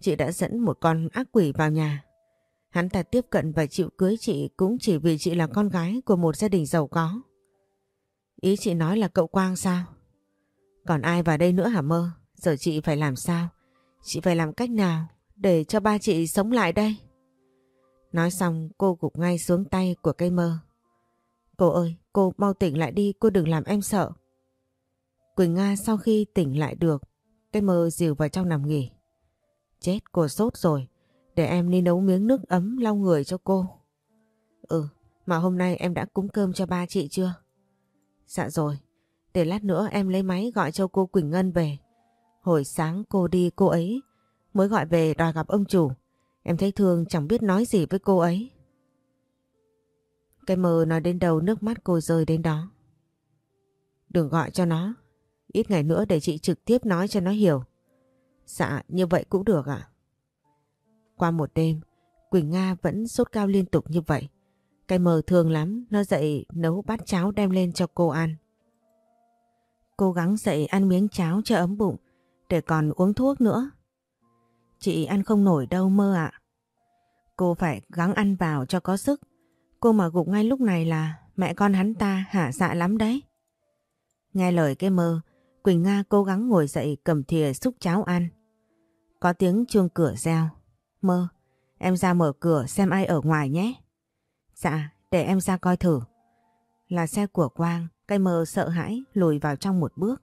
Chị đã dẫn một con ác quỷ vào nhà. Hắn ta tiếp cận và chịu cưới chị cũng chỉ vì chị là con gái của một gia đình giàu có. Ý chị nói là cậu Quang sao? Còn ai vào đây nữa hả mơ? Giờ chị phải làm sao? Chị phải làm cách nào để cho ba chị sống lại đây? Nói xong cô gục ngay xuống tay của cây mơ. Cô ơi, cô mau tỉnh lại đi, cô đừng làm em sợ. Quỳnh Nga sau khi tỉnh lại được, cây mơ dìu vào trong nằm nghỉ. Chết, cô sốt rồi. Để em đi nấu miếng nước ấm lau người cho cô. Ừ, mà hôm nay em đã cúng cơm cho ba chị chưa? Dạ rồi, để lát nữa em lấy máy gọi cho cô Quỳnh Ngân về. Hồi sáng cô đi cô ấy mới gọi về đòi gặp ông chủ. Em thấy thương chẳng biết nói gì với cô ấy. Cái mờ nói đến đầu nước mắt cô rơi đến đó. Đừng gọi cho nó. Ít ngày nữa để chị trực tiếp nói cho nó hiểu. Dạ như vậy cũng được ạ. Qua một đêm, Quỳnh Nga vẫn sốt cao liên tục như vậy. Cái mờ thường lắm, nó dậy nấu bát cháo đem lên cho cô ăn. Cố gắng dậy ăn miếng cháo cho ấm bụng, để còn uống thuốc nữa. Chị ăn không nổi đâu mơ ạ. Cô phải gắng ăn vào cho có sức. Cô mà gục ngay lúc này là mẹ con hắn ta hả dạ lắm đấy. Nghe lời cái mơ, Quỳnh Nga cố gắng ngồi dậy cầm thìa xúc cháo ăn. Có tiếng chuông cửa reo. Mơ, em ra mở cửa xem ai ở ngoài nhé. Dạ, để em ra coi thử. Là xe của Quang, cây mơ sợ hãi lùi vào trong một bước.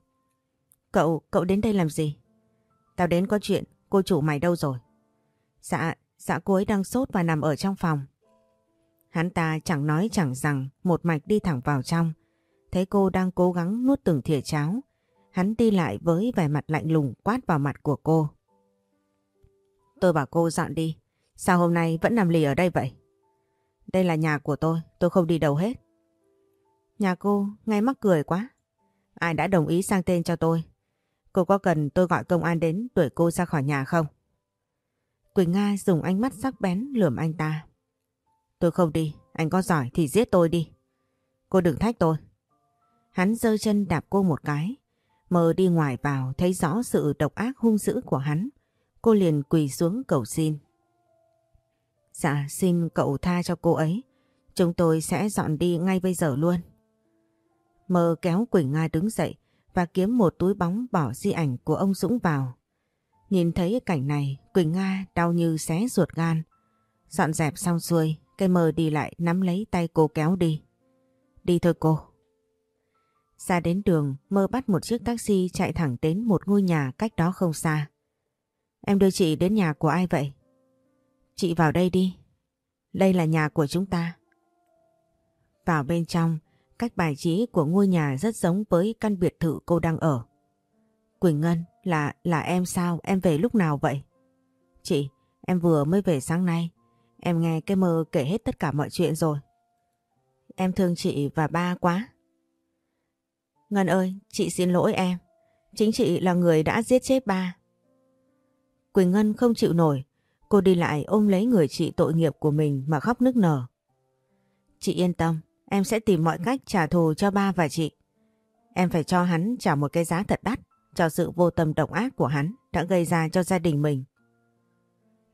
Cậu, cậu đến đây làm gì? Tao đến có chuyện, cô chủ mày đâu rồi? Dạ, dạ cô ấy đang sốt và nằm ở trong phòng. Hắn ta chẳng nói chẳng rằng một mạch đi thẳng vào trong. Thấy cô đang cố gắng nuốt từng thìa cháo. Hắn đi lại với vẻ mặt lạnh lùng quát vào mặt của cô. Tôi bảo cô dọn đi. Sao hôm nay vẫn nằm lì ở đây vậy? Đây là nhà của tôi, tôi không đi đâu hết. Nhà cô ngay mắc cười quá. Ai đã đồng ý sang tên cho tôi? Cô có cần tôi gọi công an đến đuổi cô ra khỏi nhà không? Quỳnh Nga dùng ánh mắt sắc bén lườm anh ta. Tôi không đi, anh có giỏi thì giết tôi đi. Cô đừng thách tôi. Hắn giơ chân đạp cô một cái. Mờ đi ngoài vào thấy rõ sự độc ác hung dữ của hắn. Cô liền quỳ xuống cầu xin. Dạ xin cậu tha cho cô ấy. Chúng tôi sẽ dọn đi ngay bây giờ luôn. Mơ kéo Quỳnh Nga đứng dậy và kiếm một túi bóng bỏ di ảnh của ông Dũng vào. Nhìn thấy cảnh này, Quỳnh Nga đau như xé ruột gan. Dọn dẹp xong xuôi, cây mơ đi lại nắm lấy tay cô kéo đi. Đi thôi cô. Ra đến đường, mơ bắt một chiếc taxi chạy thẳng đến một ngôi nhà cách đó không xa. Em đưa chị đến nhà của ai vậy? Chị vào đây đi. Đây là nhà của chúng ta. Vào bên trong, cách bài trí của ngôi nhà rất giống với căn biệt thự cô đang ở. Quỳnh Ngân, là là em sao? Em về lúc nào vậy? Chị, em vừa mới về sáng nay. Em nghe cái mơ kể hết tất cả mọi chuyện rồi. Em thương chị và ba quá. Ngân ơi, chị xin lỗi em. Chính chị là người đã giết chết ba. Quỳnh Ngân không chịu nổi. Cô đi lại ôm lấy người chị tội nghiệp của mình mà khóc nức nở. Chị yên tâm, em sẽ tìm mọi cách trả thù cho ba và chị. Em phải cho hắn trả một cái giá thật đắt cho sự vô tâm độc ác của hắn đã gây ra cho gia đình mình.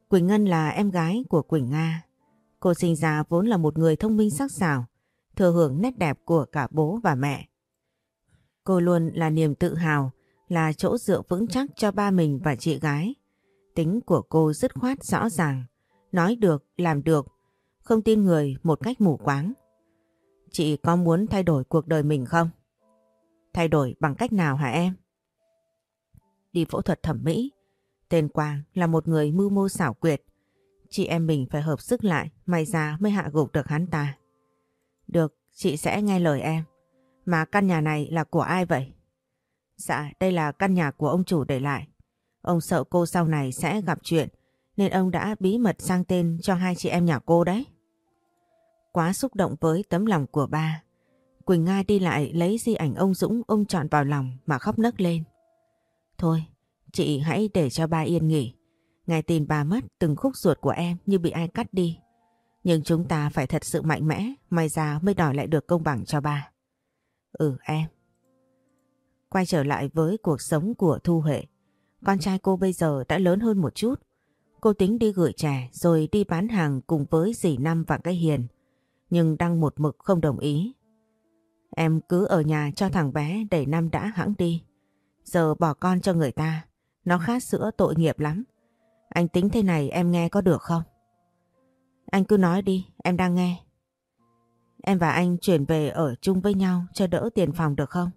Quỳnh Ngân là em gái của Quỳnh Nga. Cô sinh ra vốn là một người thông minh sắc sảo, thừa hưởng nét đẹp của cả bố và mẹ. Cô luôn là niềm tự hào, là chỗ dựa vững chắc cho ba mình và chị gái. Tính của cô dứt khoát rõ ràng, nói được, làm được, không tin người một cách mù quáng. Chị có muốn thay đổi cuộc đời mình không? Thay đổi bằng cách nào hả em? Đi phẫu thuật thẩm mỹ. Tên Quang là một người mưu mô xảo quyệt. Chị em mình phải hợp sức lại, may ra mới hạ gục được hắn ta. Được, chị sẽ nghe lời em. Mà căn nhà này là của ai vậy? Dạ, đây là căn nhà của ông chủ để lại. Ông sợ cô sau này sẽ gặp chuyện nên ông đã bí mật sang tên cho hai chị em nhà cô đấy. Quá xúc động với tấm lòng của ba. Quỳnh Nga đi lại lấy di ảnh ông Dũng ôm trọn vào lòng mà khóc nấc lên. Thôi, chị hãy để cho ba yên nghỉ. Ngày tin bà mất từng khúc ruột của em như bị ai cắt đi. Nhưng chúng ta phải thật sự mạnh mẽ, may ra mới đòi lại được công bằng cho ba. Ừ em. Quay trở lại với cuộc sống của Thu Huệ. Con trai cô bây giờ đã lớn hơn một chút. Cô tính đi gửi trẻ rồi đi bán hàng cùng với dì Năm và cái Hiền. Nhưng đang một mực không đồng ý. Em cứ ở nhà cho thằng bé để Năm đã hãng đi. Giờ bỏ con cho người ta. Nó khát sữa tội nghiệp lắm. Anh tính thế này em nghe có được không? Anh cứ nói đi, em đang nghe. Em và anh chuyển về ở chung với nhau cho đỡ tiền phòng được không?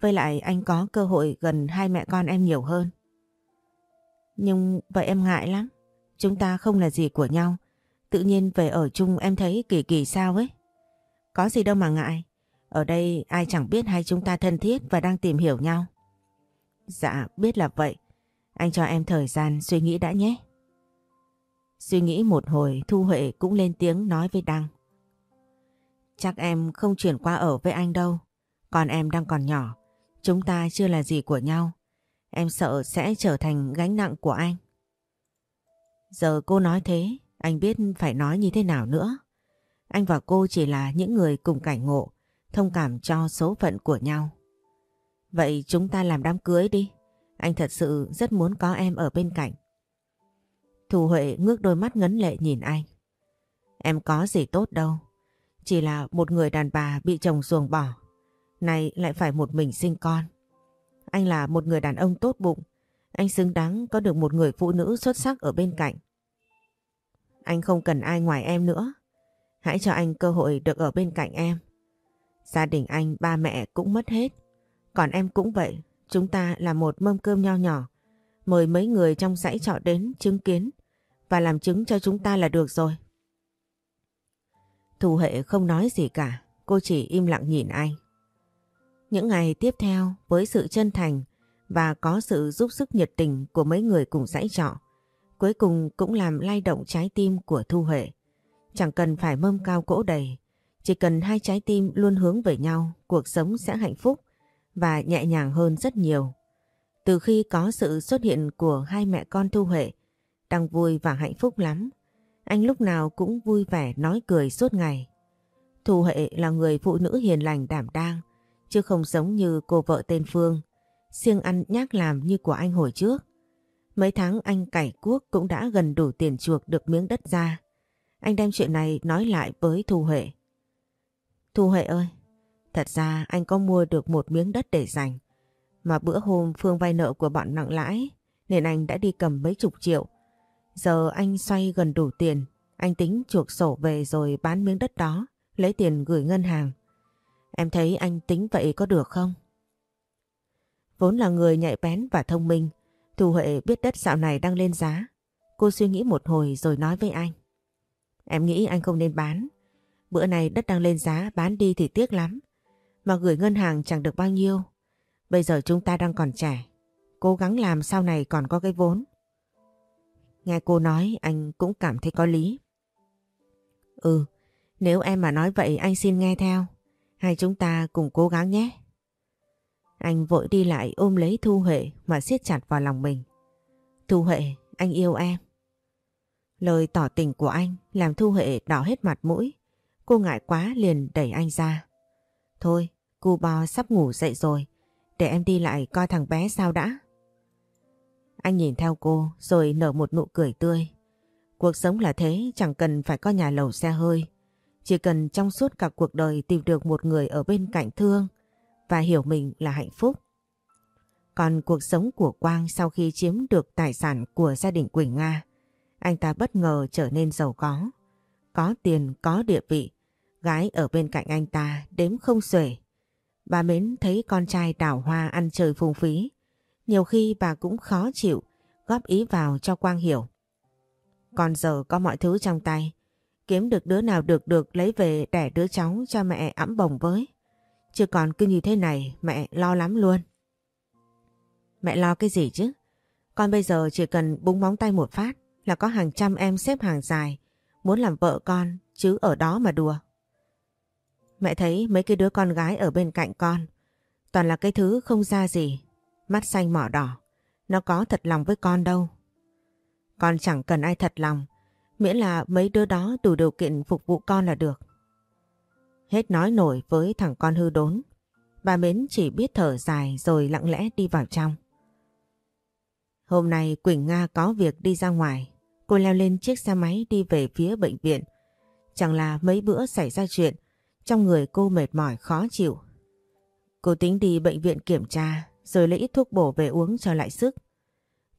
Với lại anh có cơ hội gần hai mẹ con em nhiều hơn. Nhưng vậy em ngại lắm. Chúng ta không là gì của nhau. Tự nhiên về ở chung em thấy kỳ kỳ sao ấy. Có gì đâu mà ngại. Ở đây ai chẳng biết hai chúng ta thân thiết và đang tìm hiểu nhau. Dạ biết là vậy. Anh cho em thời gian suy nghĩ đã nhé. Suy nghĩ một hồi, Thu Huệ cũng lên tiếng nói với Đăng. Chắc em không chuyển qua ở với anh đâu. Còn em đang còn nhỏ. Chúng ta chưa là gì của nhau. Em sợ sẽ trở thành gánh nặng của anh. Giờ cô nói thế, anh biết phải nói như thế nào nữa. Anh và cô chỉ là những người cùng cảnh ngộ, thông cảm cho số phận của nhau. Vậy chúng ta làm đám cưới đi. Anh thật sự rất muốn có em ở bên cạnh. Thù Huệ ngước đôi mắt ngấn lệ nhìn anh. Em có gì tốt đâu. Chỉ là một người đàn bà bị chồng ruồng bỏ. Này lại phải một mình sinh con. Anh là một người đàn ông tốt bụng. Anh xứng đáng có được một người phụ nữ xuất sắc ở bên cạnh. Anh không cần ai ngoài em nữa. Hãy cho anh cơ hội được ở bên cạnh em. Gia đình anh, ba mẹ cũng mất hết. Còn em cũng vậy. Chúng ta là một mâm cơm nho nhỏ. Mời mấy người trong dãy trọ đến chứng kiến và làm chứng cho chúng ta là được rồi. Thu hệ không nói gì cả. Cô chỉ im lặng nhìn anh. Những ngày tiếp theo với sự chân thành và có sự giúp sức nhiệt tình của mấy người cùng dãy trọ, cuối cùng cũng làm lay động trái tim của Thu Huệ. Chẳng cần phải mâm cao cỗ đầy, chỉ cần hai trái tim luôn hướng về nhau, cuộc sống sẽ hạnh phúc và nhẹ nhàng hơn rất nhiều. Từ khi có sự xuất hiện của hai mẹ con Thu Huệ, đang vui và hạnh phúc lắm. Anh lúc nào cũng vui vẻ nói cười suốt ngày. Thu Huệ là người phụ nữ hiền lành đảm đang, chứ không giống như cô vợ tên Phương, siêng ăn nhác làm như của anh hồi trước. Mấy tháng anh cải cuốc cũng đã gần đủ tiền chuộc được miếng đất ra. Anh đem chuyện này nói lại với Thu Huệ. Thu Huệ ơi, thật ra anh có mua được một miếng đất để dành. Mà bữa hôm Phương vay nợ của bọn nặng lãi nên anh đã đi cầm mấy chục triệu. Giờ anh xoay gần đủ tiền, anh tính chuộc sổ về rồi bán miếng đất đó, lấy tiền gửi ngân hàng. Em thấy anh tính vậy có được không? Vốn là người nhạy bén và thông minh, Thu Huệ biết đất dạo này đang lên giá. Cô suy nghĩ một hồi rồi nói với anh. Em nghĩ anh không nên bán. Bữa này đất đang lên giá, bán đi thì tiếc lắm. Mà gửi ngân hàng chẳng được bao nhiêu. Bây giờ chúng ta đang còn trẻ. Cố gắng làm sau này còn có cái vốn. Nghe cô nói anh cũng cảm thấy có lý. Ừ, nếu em mà nói vậy anh xin nghe theo. Hai chúng ta cùng cố gắng nhé. Anh vội đi lại ôm lấy Thu Huệ mà siết chặt vào lòng mình. Thu Huệ, anh yêu em. Lời tỏ tình của anh làm Thu Huệ đỏ hết mặt mũi. Cô ngại quá liền đẩy anh ra. Thôi, cu bò sắp ngủ dậy rồi. Để em đi lại coi thằng bé sao đã. Anh nhìn theo cô rồi nở một nụ cười tươi. Cuộc sống là thế chẳng cần phải có nhà lầu xe hơi. Chỉ cần trong suốt cả cuộc đời tìm được một người ở bên cạnh thương và hiểu mình là hạnh phúc. Còn cuộc sống của Quang sau khi chiếm được tài sản của gia đình Quỳnh Nga, anh ta bất ngờ trở nên giàu có. Có tiền, có địa vị, gái ở bên cạnh anh ta đếm không xuể. Bà Mến thấy con trai đào hoa ăn chơi phung phí. Nhiều khi bà cũng khó chịu, góp ý vào cho Quang hiểu. Còn giờ có mọi thứ trong tay, Kiếm được đứa nào được được lấy về đẻ đứa cháu cho mẹ ẵm bồng với. Chứ còn cứ như thế này mẹ lo lắm luôn. Mẹ lo cái gì chứ? Con bây giờ chỉ cần búng móng tay một phát là có hàng trăm em xếp hàng dài muốn làm vợ con chứ ở đó mà đùa. Mẹ thấy mấy cái đứa con gái ở bên cạnh con. Toàn là cái thứ không ra gì. Mắt xanh mỏ đỏ. Nó có thật lòng với con đâu. Con chẳng cần ai thật lòng. Miễn là mấy đứa đó đủ điều kiện phục vụ con là được. Hết nói nổi với thằng con hư đốn. Bà Mến chỉ biết thở dài rồi lặng lẽ đi vào trong. Hôm nay Quỳnh Nga có việc đi ra ngoài. Cô leo lên chiếc xe máy đi về phía bệnh viện. Chẳng là mấy bữa xảy ra chuyện, trong người cô mệt mỏi khó chịu. Cô tính đi bệnh viện kiểm tra rồi lấy ít thuốc bổ về uống cho lại sức.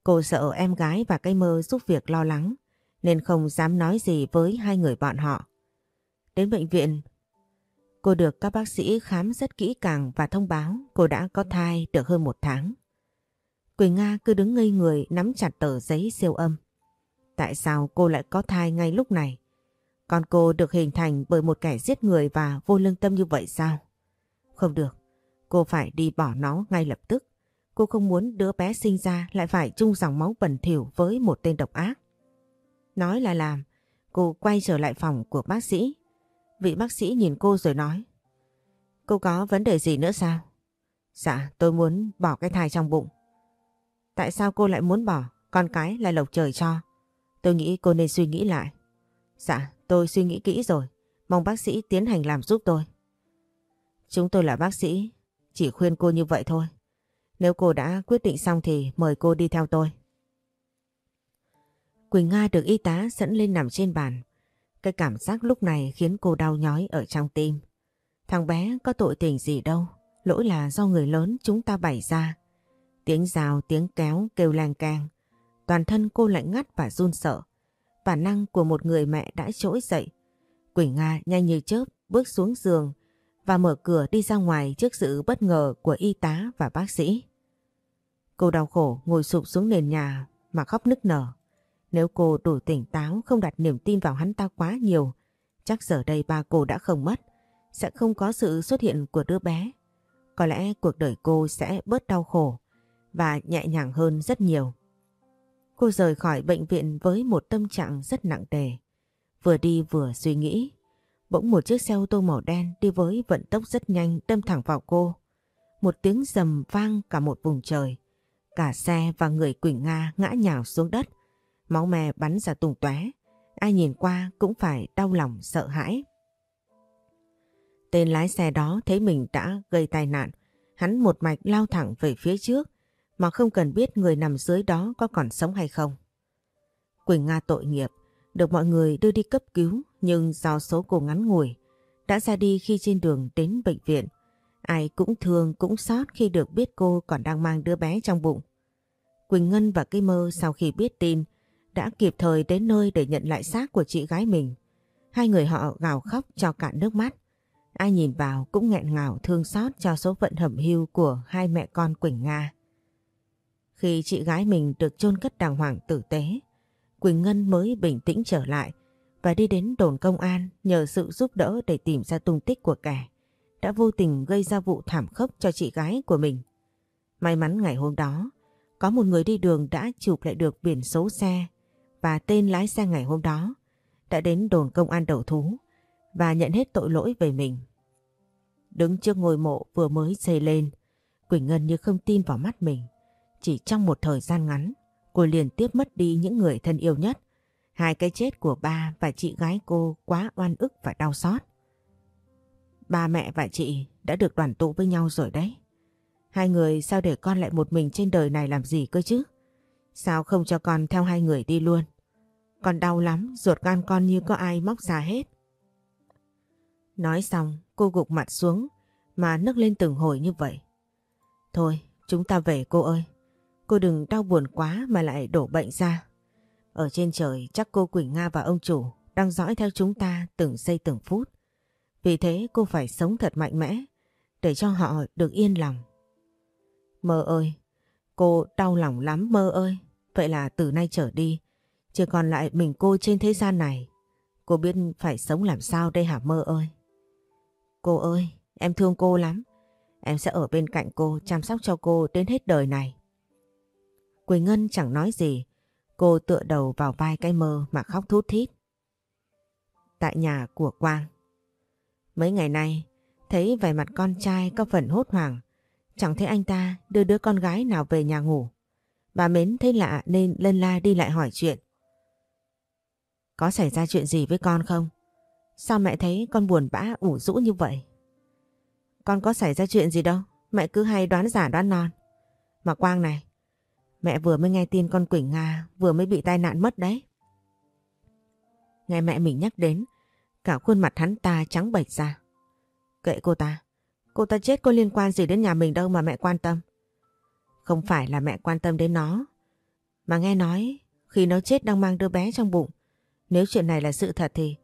Cô sợ em gái và cây mơ giúp việc lo lắng nên không dám nói gì với hai người bọn họ. Đến bệnh viện, cô được các bác sĩ khám rất kỹ càng và thông báo cô đã có thai được hơn một tháng. Quỳnh Nga cứ đứng ngây người nắm chặt tờ giấy siêu âm. Tại sao cô lại có thai ngay lúc này? Con cô được hình thành bởi một kẻ giết người và vô lương tâm như vậy sao? Không được, cô phải đi bỏ nó ngay lập tức. Cô không muốn đứa bé sinh ra lại phải chung dòng máu bẩn thỉu với một tên độc ác. Nói là làm, cô quay trở lại phòng của bác sĩ. Vị bác sĩ nhìn cô rồi nói. Cô có vấn đề gì nữa sao? Dạ, tôi muốn bỏ cái thai trong bụng. Tại sao cô lại muốn bỏ? Con cái là lộc trời cho. Tôi nghĩ cô nên suy nghĩ lại. Dạ, tôi suy nghĩ kỹ rồi. Mong bác sĩ tiến hành làm giúp tôi. Chúng tôi là bác sĩ, chỉ khuyên cô như vậy thôi. Nếu cô đã quyết định xong thì mời cô đi theo tôi. Quỳnh Nga được y tá dẫn lên nằm trên bàn. Cái cảm giác lúc này khiến cô đau nhói ở trong tim. Thằng bé có tội tình gì đâu, lỗi là do người lớn chúng ta bày ra. Tiếng rào, tiếng kéo, kêu lang càng. Toàn thân cô lạnh ngắt và run sợ. Bản năng của một người mẹ đã trỗi dậy. Quỳnh Nga nhanh như chớp bước xuống giường và mở cửa đi ra ngoài trước sự bất ngờ của y tá và bác sĩ. Cô đau khổ ngồi sụp xuống nền nhà mà khóc nức nở. Nếu cô đủ tỉnh táo không đặt niềm tin vào hắn ta quá nhiều, chắc giờ đây ba cô đã không mất, sẽ không có sự xuất hiện của đứa bé. Có lẽ cuộc đời cô sẽ bớt đau khổ và nhẹ nhàng hơn rất nhiều. Cô rời khỏi bệnh viện với một tâm trạng rất nặng nề. Vừa đi vừa suy nghĩ. Bỗng một chiếc xe ô tô màu đen đi với vận tốc rất nhanh đâm thẳng vào cô. Một tiếng rầm vang cả một vùng trời. Cả xe và người Quỳnh Nga ngã nhào xuống đất. Máu me bắn ra tung tóe. Ai nhìn qua cũng phải đau lòng sợ hãi. Tên lái xe đó thấy mình đã gây tai nạn. Hắn một mạch lao thẳng về phía trước mà không cần biết người nằm dưới đó có còn sống hay không. Quỳnh Nga tội nghiệp, được mọi người đưa đi cấp cứu nhưng do số cô ngắn ngủi, đã ra đi khi trên đường đến bệnh viện. Ai cũng thương cũng xót khi được biết cô còn đang mang đứa bé trong bụng. Quỳnh Ngân và Cây Mơ sau khi biết tin đã kịp thời đến nơi để nhận lại xác của chị gái mình. Hai người họ gào khóc cho cạn nước mắt. Ai nhìn vào cũng nghẹn ngào thương xót cho số phận hẩm hưu của hai mẹ con Quỳnh Nga. Khi chị gái mình được chôn cất đàng hoàng tử tế, Quỳnh Ngân mới bình tĩnh trở lại và đi đến đồn công an nhờ sự giúp đỡ để tìm ra tung tích của kẻ đã vô tình gây ra vụ thảm khốc cho chị gái của mình. May mắn ngày hôm đó, có một người đi đường đã chụp lại được biển số xe và tên lái xe ngày hôm đó đã đến đồn công an đầu thú và nhận hết tội lỗi về mình. Đứng trước ngôi mộ vừa mới xây lên, Quỳnh Ngân như không tin vào mắt mình. Chỉ trong một thời gian ngắn, cô liền tiếp mất đi những người thân yêu nhất. Hai cái chết của ba và chị gái cô quá oan ức và đau xót. Ba mẹ và chị đã được đoàn tụ với nhau rồi đấy. Hai người sao để con lại một mình trên đời này làm gì cơ chứ? Sao không cho con theo hai người đi luôn? Con đau lắm, ruột gan con như có ai móc ra hết. Nói xong, cô gục mặt xuống mà nức lên từng hồi như vậy. Thôi, chúng ta về cô ơi. Cô đừng đau buồn quá mà lại đổ bệnh ra. Ở trên trời chắc cô Quỳnh Nga và ông chủ đang dõi theo chúng ta từng giây từng phút. Vì thế cô phải sống thật mạnh mẽ để cho họ được yên lòng. Mơ ơi, cô đau lòng lắm mơ ơi. Vậy là từ nay trở đi, chỉ còn lại mình cô trên thế gian này. Cô biết phải sống làm sao đây hả mơ ơi? Cô ơi, em thương cô lắm. Em sẽ ở bên cạnh cô chăm sóc cho cô đến hết đời này. Quỳnh Ngân chẳng nói gì. Cô tựa đầu vào vai cái mơ mà khóc thút thít. Tại nhà của Quang. Mấy ngày nay, thấy vẻ mặt con trai có phần hốt hoảng. Chẳng thấy anh ta đưa đứa con gái nào về nhà ngủ. Bà Mến thấy lạ nên lân la đi lại hỏi chuyện. Có xảy ra chuyện gì với con không? Sao mẹ thấy con buồn bã ủ rũ như vậy? Con có xảy ra chuyện gì đâu, mẹ cứ hay đoán giả đoán non. Mà Quang này, mẹ vừa mới nghe tin con Quỳnh Nga vừa mới bị tai nạn mất đấy. Nghe mẹ mình nhắc đến, cả khuôn mặt hắn ta trắng bệch ra. Kệ cô ta, cô ta chết có liên quan gì đến nhà mình đâu mà mẹ quan tâm. Không phải là mẹ quan tâm đến nó, mà nghe nói khi nó chết đang mang đứa bé trong bụng. Nếu chuyện này là sự thật thì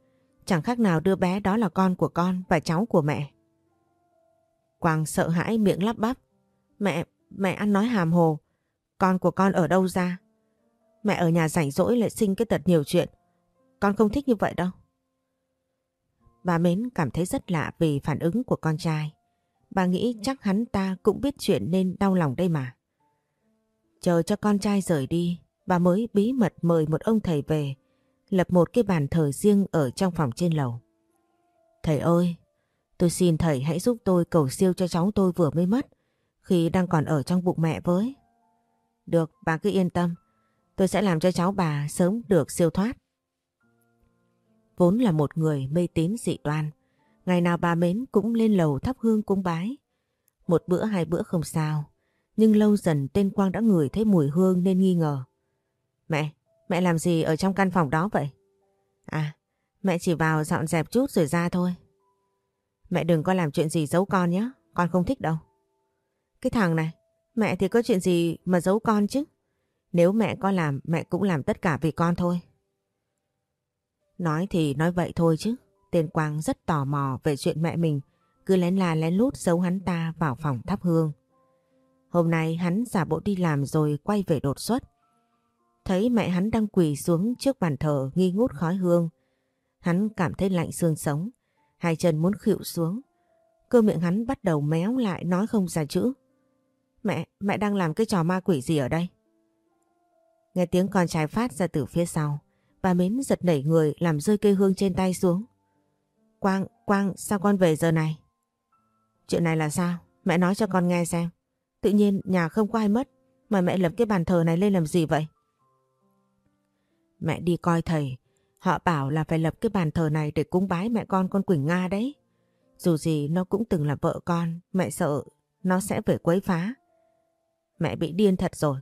chẳng khác nào đứa bé đó là con của con và cháu của mẹ. Quang sợ hãi miệng lắp bắp. Mẹ, mẹ ăn nói hàm hồ. Con của con ở đâu ra? Mẹ ở nhà rảnh rỗi lại sinh cái tật nhiều chuyện. Con không thích như vậy đâu. Bà Mến cảm thấy rất lạ vì phản ứng của con trai. Bà nghĩ chắc hắn ta cũng biết chuyện nên đau lòng đây mà. Chờ cho con trai rời đi, bà mới bí mật mời một ông thầy về, lập một cái bàn thờ riêng ở trong phòng trên lầu. Thầy ơi, tôi xin thầy hãy giúp tôi cầu siêu cho cháu tôi vừa mới mất, khi đang còn ở trong bụng mẹ với. Được, bà cứ yên tâm, tôi sẽ làm cho cháu bà sớm được siêu thoát. Vốn là một người mê tín dị đoan, ngày nào bà Mến cũng lên lầu thắp hương cúng bái. Một bữa hai bữa không sao, nhưng lâu dần tên Quang đã ngửi thấy mùi hương nên nghi ngờ. Mẹ, mẹ làm gì ở trong căn phòng đó vậy? À, mẹ chỉ vào dọn dẹp chút rồi ra thôi. Mẹ đừng có làm chuyện gì giấu con nhé, con không thích đâu. Cái thằng này, mẹ thì có chuyện gì mà giấu con chứ? Nếu mẹ có làm, mẹ cũng làm tất cả vì con thôi. Nói thì nói vậy thôi chứ. Tên Quang rất tò mò về chuyện mẹ mình cứ lén la lén lút giấu hắn ta vào phòng thắp hương. Hôm nay hắn giả bộ đi làm rồi quay về đột xuất. Thấy mẹ hắn đang quỳ xuống trước bàn thờ nghi ngút khói hương. Hắn cảm thấy lạnh xương sống, hai chân muốn khịu xuống. Cơ miệng hắn bắt đầu méo lại nói không ra chữ. Mẹ, mẹ đang làm cái trò ma quỷ gì ở đây? Nghe tiếng con trai phát ra từ phía sau. Bà Mến giật nảy người làm rơi cây hương trên tay xuống. Quang, Quang, sao con về giờ này? Chuyện này là sao? Mẹ nói cho con nghe xem. Tự nhiên nhà không có ai mất mà mẹ lập cái bàn thờ này lên làm gì vậy? Mẹ đi coi thầy. Họ bảo là phải lập cái bàn thờ này để cúng bái mẹ con con Quỳnh Nga đấy. Dù gì nó cũng từng là vợ con, mẹ sợ nó sẽ về quấy phá. Mẹ bị điên thật rồi.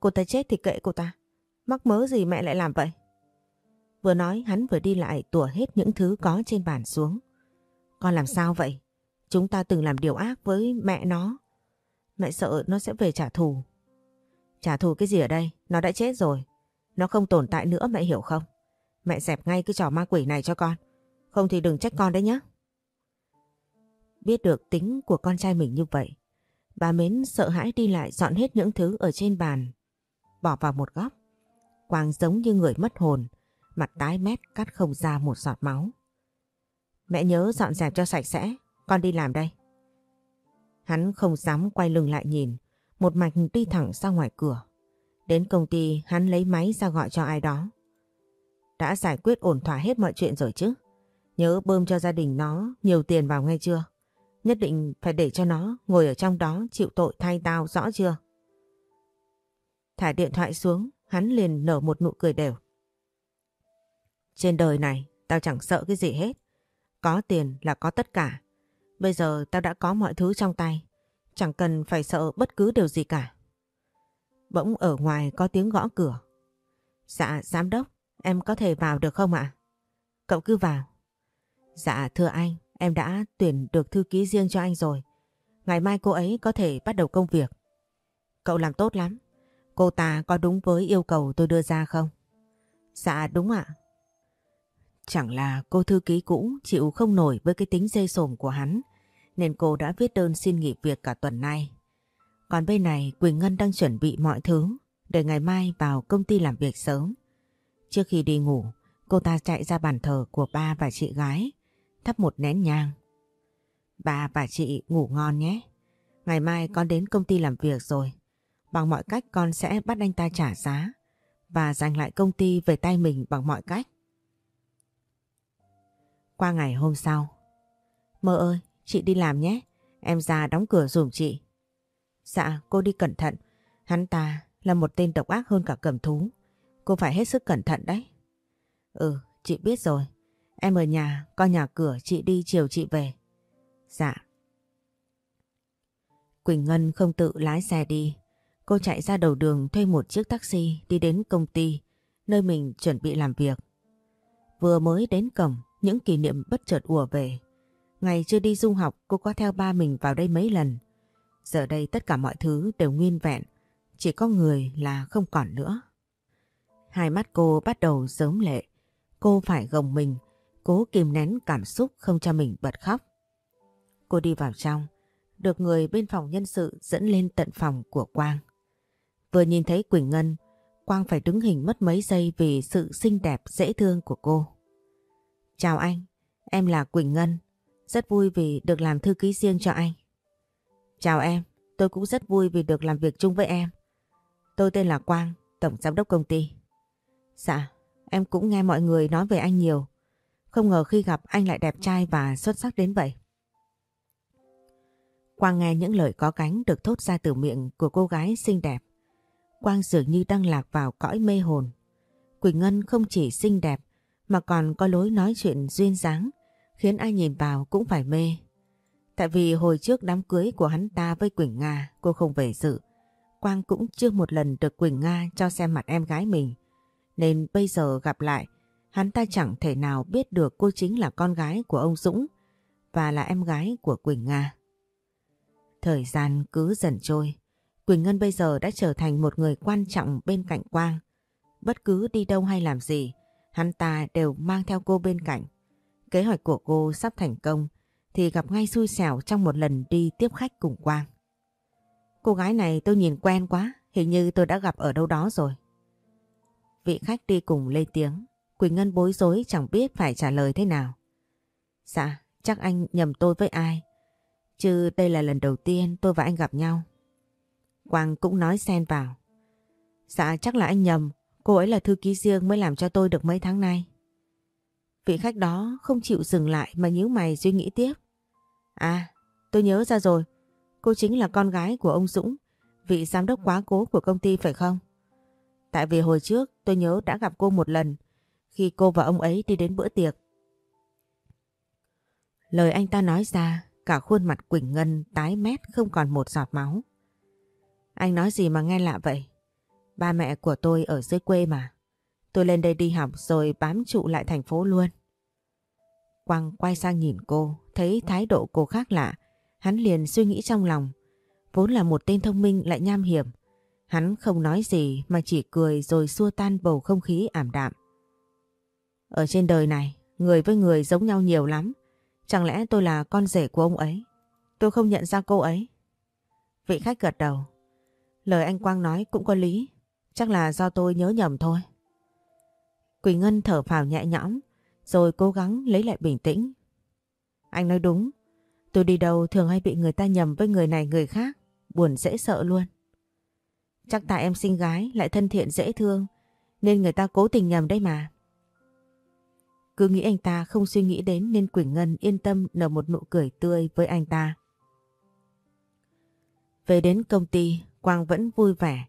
Cô ta chết thì kệ cô ta. Mắc mớ gì mẹ lại làm vậy? Vừa nói, hắn vừa đi lại, tủa hết những thứ có trên bàn xuống. Con làm sao vậy? Chúng ta từng làm điều ác với mẹ nó. Mẹ sợ nó sẽ về trả thù. Trả thù cái gì ở đây? Nó đã chết rồi. Nó không tồn tại nữa, mẹ hiểu không? Mẹ dẹp ngay cái trò ma quỷ này cho con. Không thì đừng trách con đấy nhé. Biết được tính của con trai mình như vậy. Bà Mến sợ hãi đi lại dọn hết những thứ ở trên bàn. Bỏ vào một góc. Quang giống như người mất hồn mặt tái mét cắt không ra một giọt máu. Mẹ nhớ dọn dẹp cho sạch sẽ, con đi làm đây. Hắn không dám quay lưng lại nhìn, một mạch đi thẳng ra ngoài cửa. Đến công ty hắn lấy máy ra gọi cho ai đó. Đã giải quyết ổn thỏa hết mọi chuyện rồi chứ. Nhớ bơm cho gia đình nó nhiều tiền vào ngay chưa? Nhất định phải để cho nó ngồi ở trong đó chịu tội thay tao rõ chưa? Thả điện thoại xuống, hắn liền nở một nụ cười đều. Trên đời này tao chẳng sợ cái gì hết. Có tiền là có tất cả. Bây giờ tao đã có mọi thứ trong tay. Chẳng cần phải sợ bất cứ điều gì cả. Bỗng ở ngoài có tiếng gõ cửa. Dạ giám đốc, em có thể vào được không ạ? Cậu cứ vào. Dạ thưa anh, em đã tuyển được thư ký riêng cho anh rồi. Ngày mai cô ấy có thể bắt đầu công việc. Cậu làm tốt lắm. Cô ta có đúng với yêu cầu tôi đưa ra không? Dạ đúng ạ. Chẳng là cô thư ký cũ chịu không nổi với cái tính dây sồm của hắn nên cô đã viết đơn xin nghỉ việc cả tuần nay. Còn bên này Quỳnh Ngân đang chuẩn bị mọi thứ để ngày mai vào công ty làm việc sớm. Trước khi đi ngủ, cô ta chạy ra bàn thờ của ba và chị gái, thắp một nén nhang. Bà và chị ngủ ngon nhé. Ngày mai con đến công ty làm việc rồi. Bằng mọi cách con sẽ bắt anh ta trả giá và giành lại công ty về tay mình bằng mọi cách. Qua ngày hôm sau, Mơ ơi, chị đi làm nhé. Em ra đóng cửa dùm chị. Dạ, cô đi cẩn thận. Hắn ta là một tên độc ác hơn cả cầm thú. Cô phải hết sức cẩn thận đấy. Ừ, chị biết rồi. Em ở nhà, coi nhà cửa chị đi chiều chị về. Dạ. Quỳnh Ngân không tự lái xe đi. Cô chạy ra đầu đường thuê một chiếc taxi đi đến công ty, nơi mình chuẩn bị làm việc. Vừa mới đến cổng, những kỷ niệm bất chợt ùa về. Ngày chưa đi du học, cô có theo ba mình vào đây mấy lần. Giờ đây tất cả mọi thứ đều nguyên vẹn, chỉ có người là không còn nữa. Hai mắt cô bắt đầu sớm lệ. Cô phải gồng mình, cố kìm nén cảm xúc không cho mình bật khóc. Cô đi vào trong, được người bên phòng nhân sự dẫn lên tận phòng của Quang. Vừa nhìn thấy Quỳnh Ngân, Quang phải đứng hình mất mấy giây vì sự xinh đẹp dễ thương của cô. Chào anh, em là Quỳnh Ngân, rất vui vì được làm thư ký riêng cho anh. Chào em, tôi cũng rất vui vì được làm việc chung với em. Tôi tên là Quang, tổng giám đốc công ty. Dạ, em cũng nghe mọi người nói về anh nhiều. Không ngờ khi gặp anh lại đẹp trai và xuất sắc đến vậy. Quang nghe những lời có cánh được thốt ra từ miệng của cô gái xinh đẹp. Quang dường như đang lạc vào cõi mê hồn. Quỳnh Ngân không chỉ xinh đẹp mà còn có lối nói chuyện duyên dáng khiến ai nhìn vào cũng phải mê. Tại vì hồi trước đám cưới của hắn ta với Quỳnh Nga cô không về dự. Quang cũng chưa một lần được Quỳnh Nga cho xem mặt em gái mình. Nên bây giờ gặp lại, hắn ta chẳng thể nào biết được cô chính là con gái của ông Dũng và là em gái của Quỳnh Nga. Thời gian cứ dần trôi, Quỳnh Ngân bây giờ đã trở thành một người quan trọng bên cạnh Quang. Bất cứ đi đâu hay làm gì, hắn ta đều mang theo cô bên cạnh. Kế hoạch của cô sắp thành công thì gặp ngay xui xẻo trong một lần đi tiếp khách cùng Quang. Cô gái này tôi nhìn quen quá, hình như tôi đã gặp ở đâu đó rồi. Vị khách đi cùng lên tiếng, Quỳnh Ngân bối rối chẳng biết phải trả lời thế nào. Dạ, chắc anh nhầm tôi với ai. Chứ đây là lần đầu tiên tôi và anh gặp nhau. Quang cũng nói xen vào. Dạ chắc là anh nhầm, cô ấy là thư ký riêng mới làm cho tôi được mấy tháng nay. Vị khách đó không chịu dừng lại mà nhíu mày suy nghĩ tiếp. À, tôi nhớ ra rồi, cô chính là con gái của ông Dũng, vị giám đốc quá cố của công ty phải không? Tại vì hồi trước tôi nhớ đã gặp cô một lần khi cô và ông ấy đi đến bữa tiệc. Lời anh ta nói ra, cả khuôn mặt Quỳnh Ngân tái mét không còn một giọt máu. Anh nói gì mà nghe lạ vậy? Ba mẹ của tôi ở dưới quê mà. Tôi lên đây đi học rồi bám trụ lại thành phố luôn. Quang quay sang nhìn cô, thấy thái độ cô khác lạ. Hắn liền suy nghĩ trong lòng. Vốn là một tên thông minh lại nham hiểm. Hắn không nói gì mà chỉ cười rồi xua tan bầu không khí ảm đạm. Ở trên đời này, người với người giống nhau nhiều lắm. Chẳng lẽ tôi là con rể của ông ấy? Tôi không nhận ra cô ấy. Vị khách gật đầu. Lời anh Quang nói cũng có lý. Chắc là do tôi nhớ nhầm thôi. Quỳnh Ngân thở phào nhẹ nhõm rồi cố gắng lấy lại bình tĩnh. Anh nói đúng. Tôi đi đâu thường hay bị người ta nhầm với người này người khác. Buồn dễ sợ luôn. Chắc tại em xinh gái lại thân thiện dễ thương nên người ta cố tình nhầm đấy mà. Cứ nghĩ anh ta không suy nghĩ đến nên Quỳnh Ngân yên tâm nở một nụ cười tươi với anh ta. Về đến công ty, Quang vẫn vui vẻ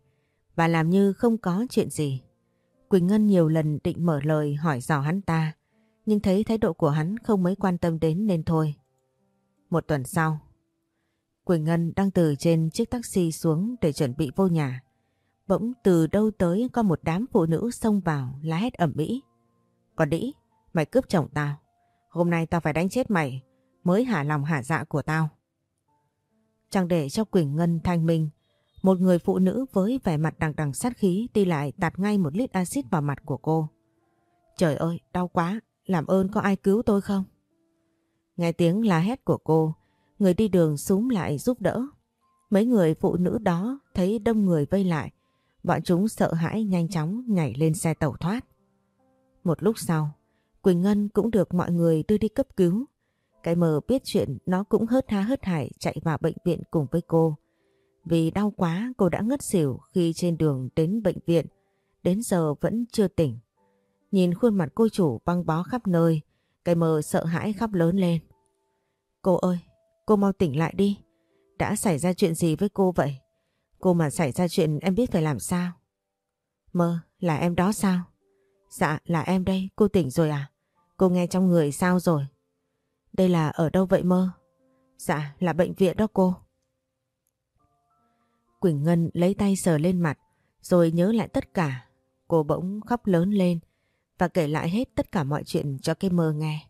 và làm như không có chuyện gì. Quỳnh Ngân nhiều lần định mở lời hỏi dò hắn ta, nhưng thấy thái độ của hắn không mấy quan tâm đến nên thôi. Một tuần sau, Quỳnh Ngân đang từ trên chiếc taxi xuống để chuẩn bị vô nhà. Bỗng từ đâu tới có một đám phụ nữ xông vào lá hét ẩm mỹ. Còn đĩ, mày cướp chồng tao. Hôm nay tao phải đánh chết mày mới hả lòng hả dạ của tao. Chẳng để cho Quỳnh Ngân thanh minh, một người phụ nữ với vẻ mặt đằng đằng sát khí đi lại tạt ngay một lít axit vào mặt của cô. Trời ơi, đau quá, làm ơn có ai cứu tôi không? Nghe tiếng la hét của cô, người đi đường súng lại giúp đỡ. Mấy người phụ nữ đó thấy đông người vây lại, bọn chúng sợ hãi nhanh chóng nhảy lên xe tẩu thoát. Một lúc sau, Quỳnh Ngân cũng được mọi người đưa đi cấp cứu. Cái mờ biết chuyện nó cũng hớt ha hớt hải chạy vào bệnh viện cùng với cô. Vì đau quá cô đã ngất xỉu khi trên đường đến bệnh viện, đến giờ vẫn chưa tỉnh. Nhìn khuôn mặt cô chủ băng bó khắp nơi, cái mờ sợ hãi khóc lớn lên. Cô ơi, cô mau tỉnh lại đi. Đã xảy ra chuyện gì với cô vậy? Cô mà xảy ra chuyện em biết phải làm sao? Mơ, là em đó sao? Dạ, là em đây, cô tỉnh rồi à? Cô nghe trong người sao rồi? Đây là ở đâu vậy mơ? Dạ, là bệnh viện đó cô. Quỳnh Ngân lấy tay sờ lên mặt, rồi nhớ lại tất cả. Cô bỗng khóc lớn lên và kể lại hết tất cả mọi chuyện cho cái mơ nghe.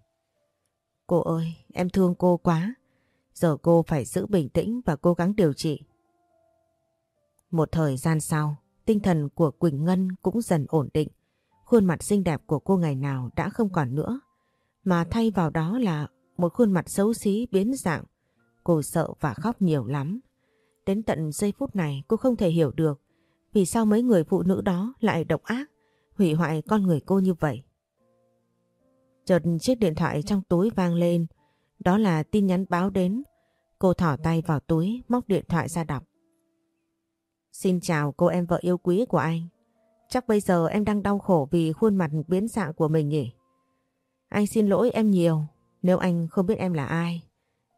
Cô ơi, em thương cô quá. Giờ cô phải giữ bình tĩnh và cố gắng điều trị. Một thời gian sau, tinh thần của Quỳnh Ngân cũng dần ổn định. Khuôn mặt xinh đẹp của cô ngày nào đã không còn nữa, mà thay vào đó là một khuôn mặt xấu xí biến dạng. Cô sợ và khóc nhiều lắm. Đến tận giây phút này cô không thể hiểu được vì sao mấy người phụ nữ đó lại độc ác, hủy hoại con người cô như vậy. Chợt chiếc điện thoại trong túi vang lên, đó là tin nhắn báo đến. Cô thỏ tay vào túi, móc điện thoại ra đọc. Xin chào cô em vợ yêu quý của anh. Chắc bây giờ em đang đau khổ vì khuôn mặt biến dạng của mình nhỉ? Anh xin lỗi em nhiều nếu anh không biết em là ai.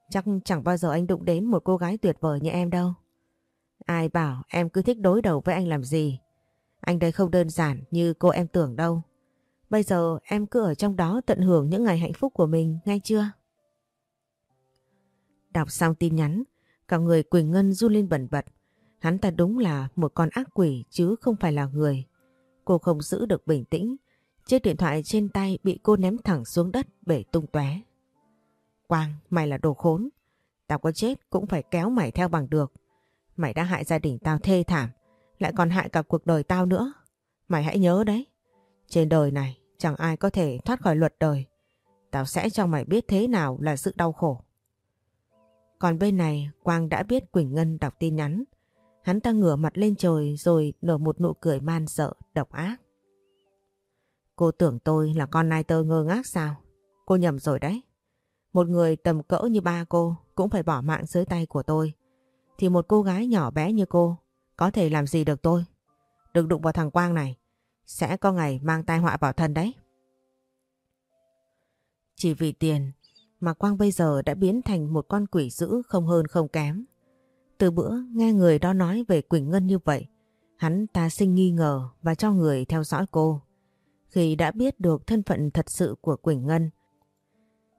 Chắc chẳng bao giờ anh đụng đến một cô gái tuyệt vời như em đâu. Ai bảo em cứ thích đối đầu với anh làm gì? Anh đây không đơn giản như cô em tưởng đâu. Bây giờ em cứ ở trong đó tận hưởng những ngày hạnh phúc của mình, ngay chưa? Đọc xong tin nhắn, cả người Quỳnh Ngân run lên bẩn bật. Hắn ta đúng là một con ác quỷ chứ không phải là người. Cô không giữ được bình tĩnh. Chiếc điện thoại trên tay bị cô ném thẳng xuống đất bể tung tóe. Quang, mày là đồ khốn. Tao có chết cũng phải kéo mày theo bằng được. Mày đã hại gia đình tao thê thảm, lại còn hại cả cuộc đời tao nữa. Mày hãy nhớ đấy. Trên đời này chẳng ai có thể thoát khỏi luật đời. Tao sẽ cho mày biết thế nào là sự đau khổ. Còn bên này Quang đã biết Quỳnh Ngân đọc tin nhắn. Hắn ta ngửa mặt lên trời rồi nở một nụ cười man sợ, độc ác. Cô tưởng tôi là con nai tơ ngơ ngác sao? Cô nhầm rồi đấy. Một người tầm cỡ như ba cô cũng phải bỏ mạng dưới tay của tôi. Thì một cô gái nhỏ bé như cô có thể làm gì được tôi? Đừng đụng vào thằng Quang này. Sẽ có ngày mang tai họa vào thân đấy. Chỉ vì tiền mà Quang bây giờ đã biến thành một con quỷ dữ không hơn không kém. Từ bữa nghe người đó nói về Quỳnh Ngân như vậy, hắn ta sinh nghi ngờ và cho người theo dõi cô. Khi đã biết được thân phận thật sự của Quỳnh Ngân,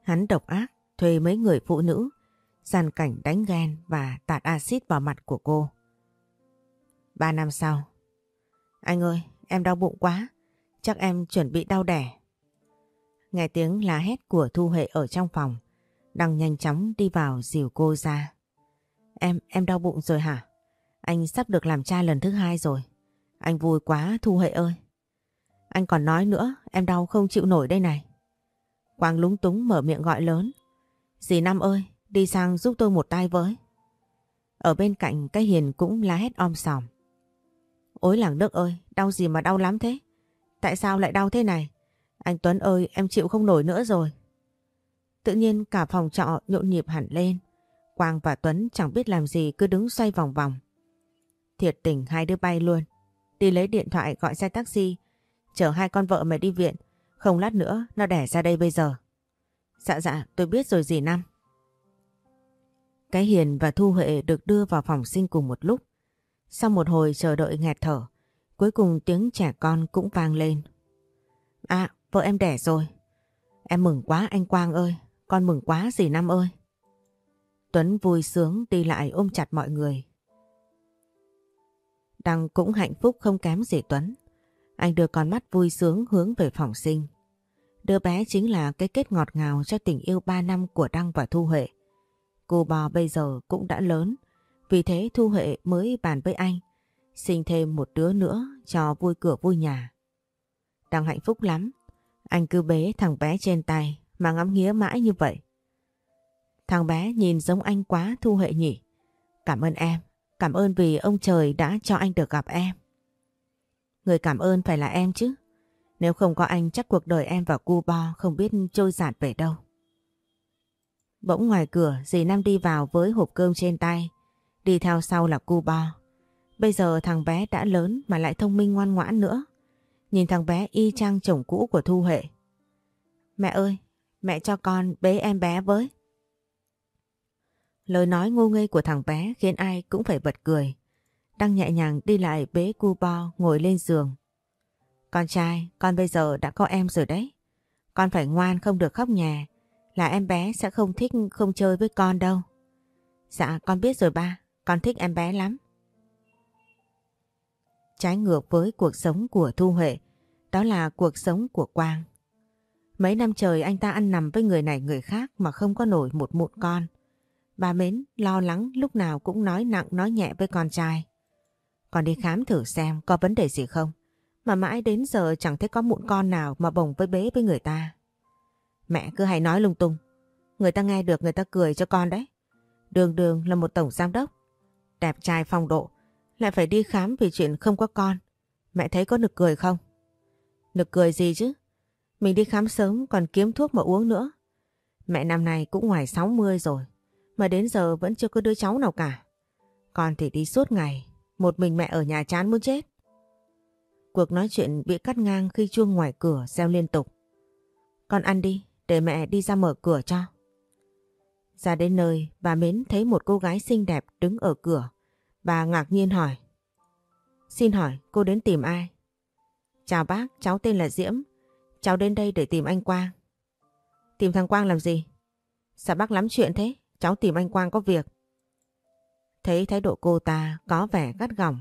hắn độc ác thuê mấy người phụ nữ, gian cảnh đánh ghen và tạt axit vào mặt của cô. Ba năm sau, anh ơi, em đau bụng quá, chắc em chuẩn bị đau đẻ. Nghe tiếng la hét của Thu Huệ ở trong phòng. Đăng nhanh chóng đi vào dìu cô ra. Em, em đau bụng rồi hả? Anh sắp được làm cha lần thứ hai rồi. Anh vui quá Thu Huệ ơi. Anh còn nói nữa, em đau không chịu nổi đây này. Quang lúng túng mở miệng gọi lớn. Dì Năm ơi, đi sang giúp tôi một tay với. Ở bên cạnh cái hiền cũng la hét om sòm. Ôi làng Đức ơi, đau gì mà đau lắm thế? Tại sao lại đau thế này? Anh Tuấn ơi em chịu không nổi nữa rồi. Tự nhiên cả phòng trọ nhộn nhịp hẳn lên. Quang và Tuấn chẳng biết làm gì cứ đứng xoay vòng vòng. Thiệt tình hai đứa bay luôn. Đi lấy điện thoại gọi xe taxi. Chở hai con vợ mày đi viện. Không lát nữa nó đẻ ra đây bây giờ. Dạ dạ tôi biết rồi dì Năm. Cái Hiền và Thu Huệ được đưa vào phòng sinh cùng một lúc. Sau một hồi chờ đợi nghẹt thở, cuối cùng tiếng trẻ con cũng vang lên. À, Vợ em đẻ rồi. Em mừng quá anh Quang ơi, con mừng quá dì Năm ơi. Tuấn vui sướng đi lại ôm chặt mọi người. Đăng cũng hạnh phúc không kém gì Tuấn. Anh đưa con mắt vui sướng hướng về phòng sinh. Đứa bé chính là cái kết ngọt ngào cho tình yêu 3 năm của Đăng và Thu Huệ. Cô bò bây giờ cũng đã lớn, vì thế Thu Huệ mới bàn với anh, sinh thêm một đứa nữa cho vui cửa vui nhà. Đăng hạnh phúc lắm, anh cứ bế thằng bé trên tay mà ngắm nghía mãi như vậy. Thằng bé nhìn giống anh quá Thu Huệ nhỉ. Cảm ơn em, cảm ơn vì ông trời đã cho anh được gặp em. Người cảm ơn phải là em chứ. Nếu không có anh chắc cuộc đời em và cu bo không biết trôi giạt về đâu. Bỗng ngoài cửa dì Nam đi vào với hộp cơm trên tay. Đi theo sau là cu bo. Bây giờ thằng bé đã lớn mà lại thông minh ngoan ngoãn nữa. Nhìn thằng bé y chang chồng cũ của Thu Huệ. Mẹ ơi, mẹ cho con bế em bé với lời nói ngu ngây của thằng bé khiến ai cũng phải bật cười. đang nhẹ nhàng đi lại bế cu bo ngồi lên giường. Con trai, con bây giờ đã có em rồi đấy. Con phải ngoan không được khóc nhà, là em bé sẽ không thích không chơi với con đâu. Dạ con biết rồi ba, con thích em bé lắm. Trái ngược với cuộc sống của Thu Huệ, đó là cuộc sống của Quang. Mấy năm trời anh ta ăn nằm với người này người khác mà không có nổi một mụn con. Bà Mến lo lắng lúc nào cũng nói nặng, nói nhẹ với con trai. Con đi khám thử xem có vấn đề gì không. Mà mãi đến giờ chẳng thấy có mụn con nào mà bồng với bế với người ta. Mẹ cứ hay nói lung tung. Người ta nghe được người ta cười cho con đấy. Đường đường là một tổng giám đốc. Đẹp trai phong độ. Lại phải đi khám vì chuyện không có con. Mẹ thấy có nực cười không? Nực cười gì chứ? Mình đi khám sớm còn kiếm thuốc mà uống nữa. Mẹ năm nay cũng ngoài 60 rồi. Mà đến giờ vẫn chưa có đứa cháu nào cả. Con thì đi suốt ngày. Một mình mẹ ở nhà chán muốn chết. Cuộc nói chuyện bị cắt ngang khi chuông ngoài cửa reo liên tục. Con ăn đi, để mẹ đi ra mở cửa cho. Ra đến nơi, bà Mến thấy một cô gái xinh đẹp đứng ở cửa. Bà ngạc nhiên hỏi. Xin hỏi, cô đến tìm ai? Chào bác, cháu tên là Diễm. Cháu đến đây để tìm anh Quang. Tìm thằng Quang làm gì? Sao bác lắm chuyện thế? Cháu tìm anh Quang có việc. Thấy thái độ cô ta có vẻ gắt gỏng.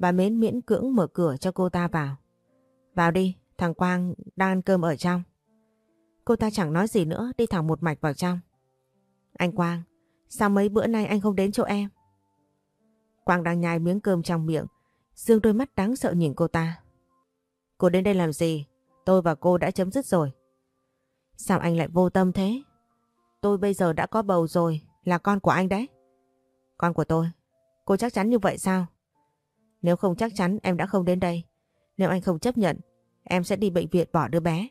Bà Mến miễn cưỡng mở cửa cho cô ta vào. Vào đi, thằng Quang đang ăn cơm ở trong. Cô ta chẳng nói gì nữa đi thẳng một mạch vào trong. Anh Quang, sao mấy bữa nay anh không đến chỗ em? Quang đang nhai miếng cơm trong miệng, dương đôi mắt đáng sợ nhìn cô ta. Cô đến đây làm gì? Tôi và cô đã chấm dứt rồi. Sao anh lại vô tâm thế? Tôi bây giờ đã có bầu rồi, là con của anh đấy. Con của tôi? Cô chắc chắn như vậy sao? Nếu không chắc chắn em đã không đến đây. Nếu anh không chấp nhận, em sẽ đi bệnh viện bỏ đứa bé.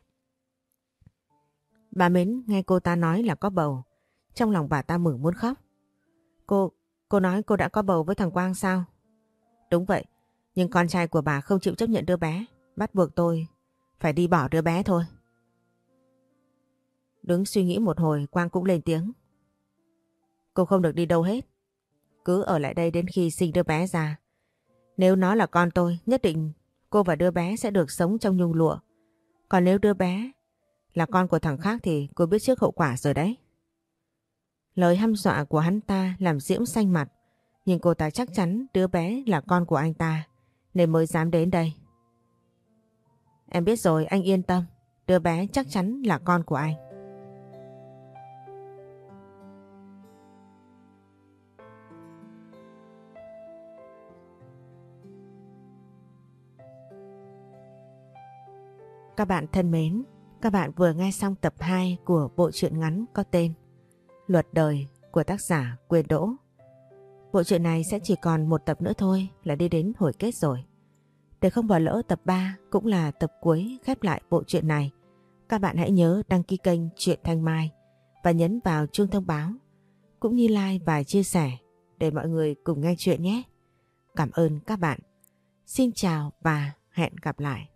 Bà Mến nghe cô ta nói là có bầu. Trong lòng bà ta mừng muốn khóc. Cô, cô nói cô đã có bầu với thằng Quang sao? Đúng vậy, nhưng con trai của bà không chịu chấp nhận đứa bé. Bắt buộc tôi phải đi bỏ đứa bé thôi. Đứng suy nghĩ một hồi Quang cũng lên tiếng. Cô không được đi đâu hết. Cứ ở lại đây đến khi sinh đứa bé ra. Nếu nó là con tôi, nhất định cô và đứa bé sẽ được sống trong nhung lụa. Còn nếu đứa bé là con của thằng khác thì cô biết trước hậu quả rồi đấy. Lời hăm dọa của hắn ta làm Diễm xanh mặt. Nhưng cô ta chắc chắn đứa bé là con của anh ta nên mới dám đến đây. Em biết rồi anh yên tâm. Đứa bé chắc chắn là con của anh. Các bạn thân mến, các bạn vừa nghe xong tập 2 của bộ truyện ngắn có tên Luật đời của tác giả Quyền Đỗ. Bộ truyện này sẽ chỉ còn một tập nữa thôi là đi đến hồi kết rồi. Để không bỏ lỡ tập 3 cũng là tập cuối khép lại bộ truyện này, các bạn hãy nhớ đăng ký kênh Truyện Thanh Mai và nhấn vào chuông thông báo cũng như like và chia sẻ để mọi người cùng nghe chuyện nhé. Cảm ơn các bạn. Xin chào và hẹn gặp lại.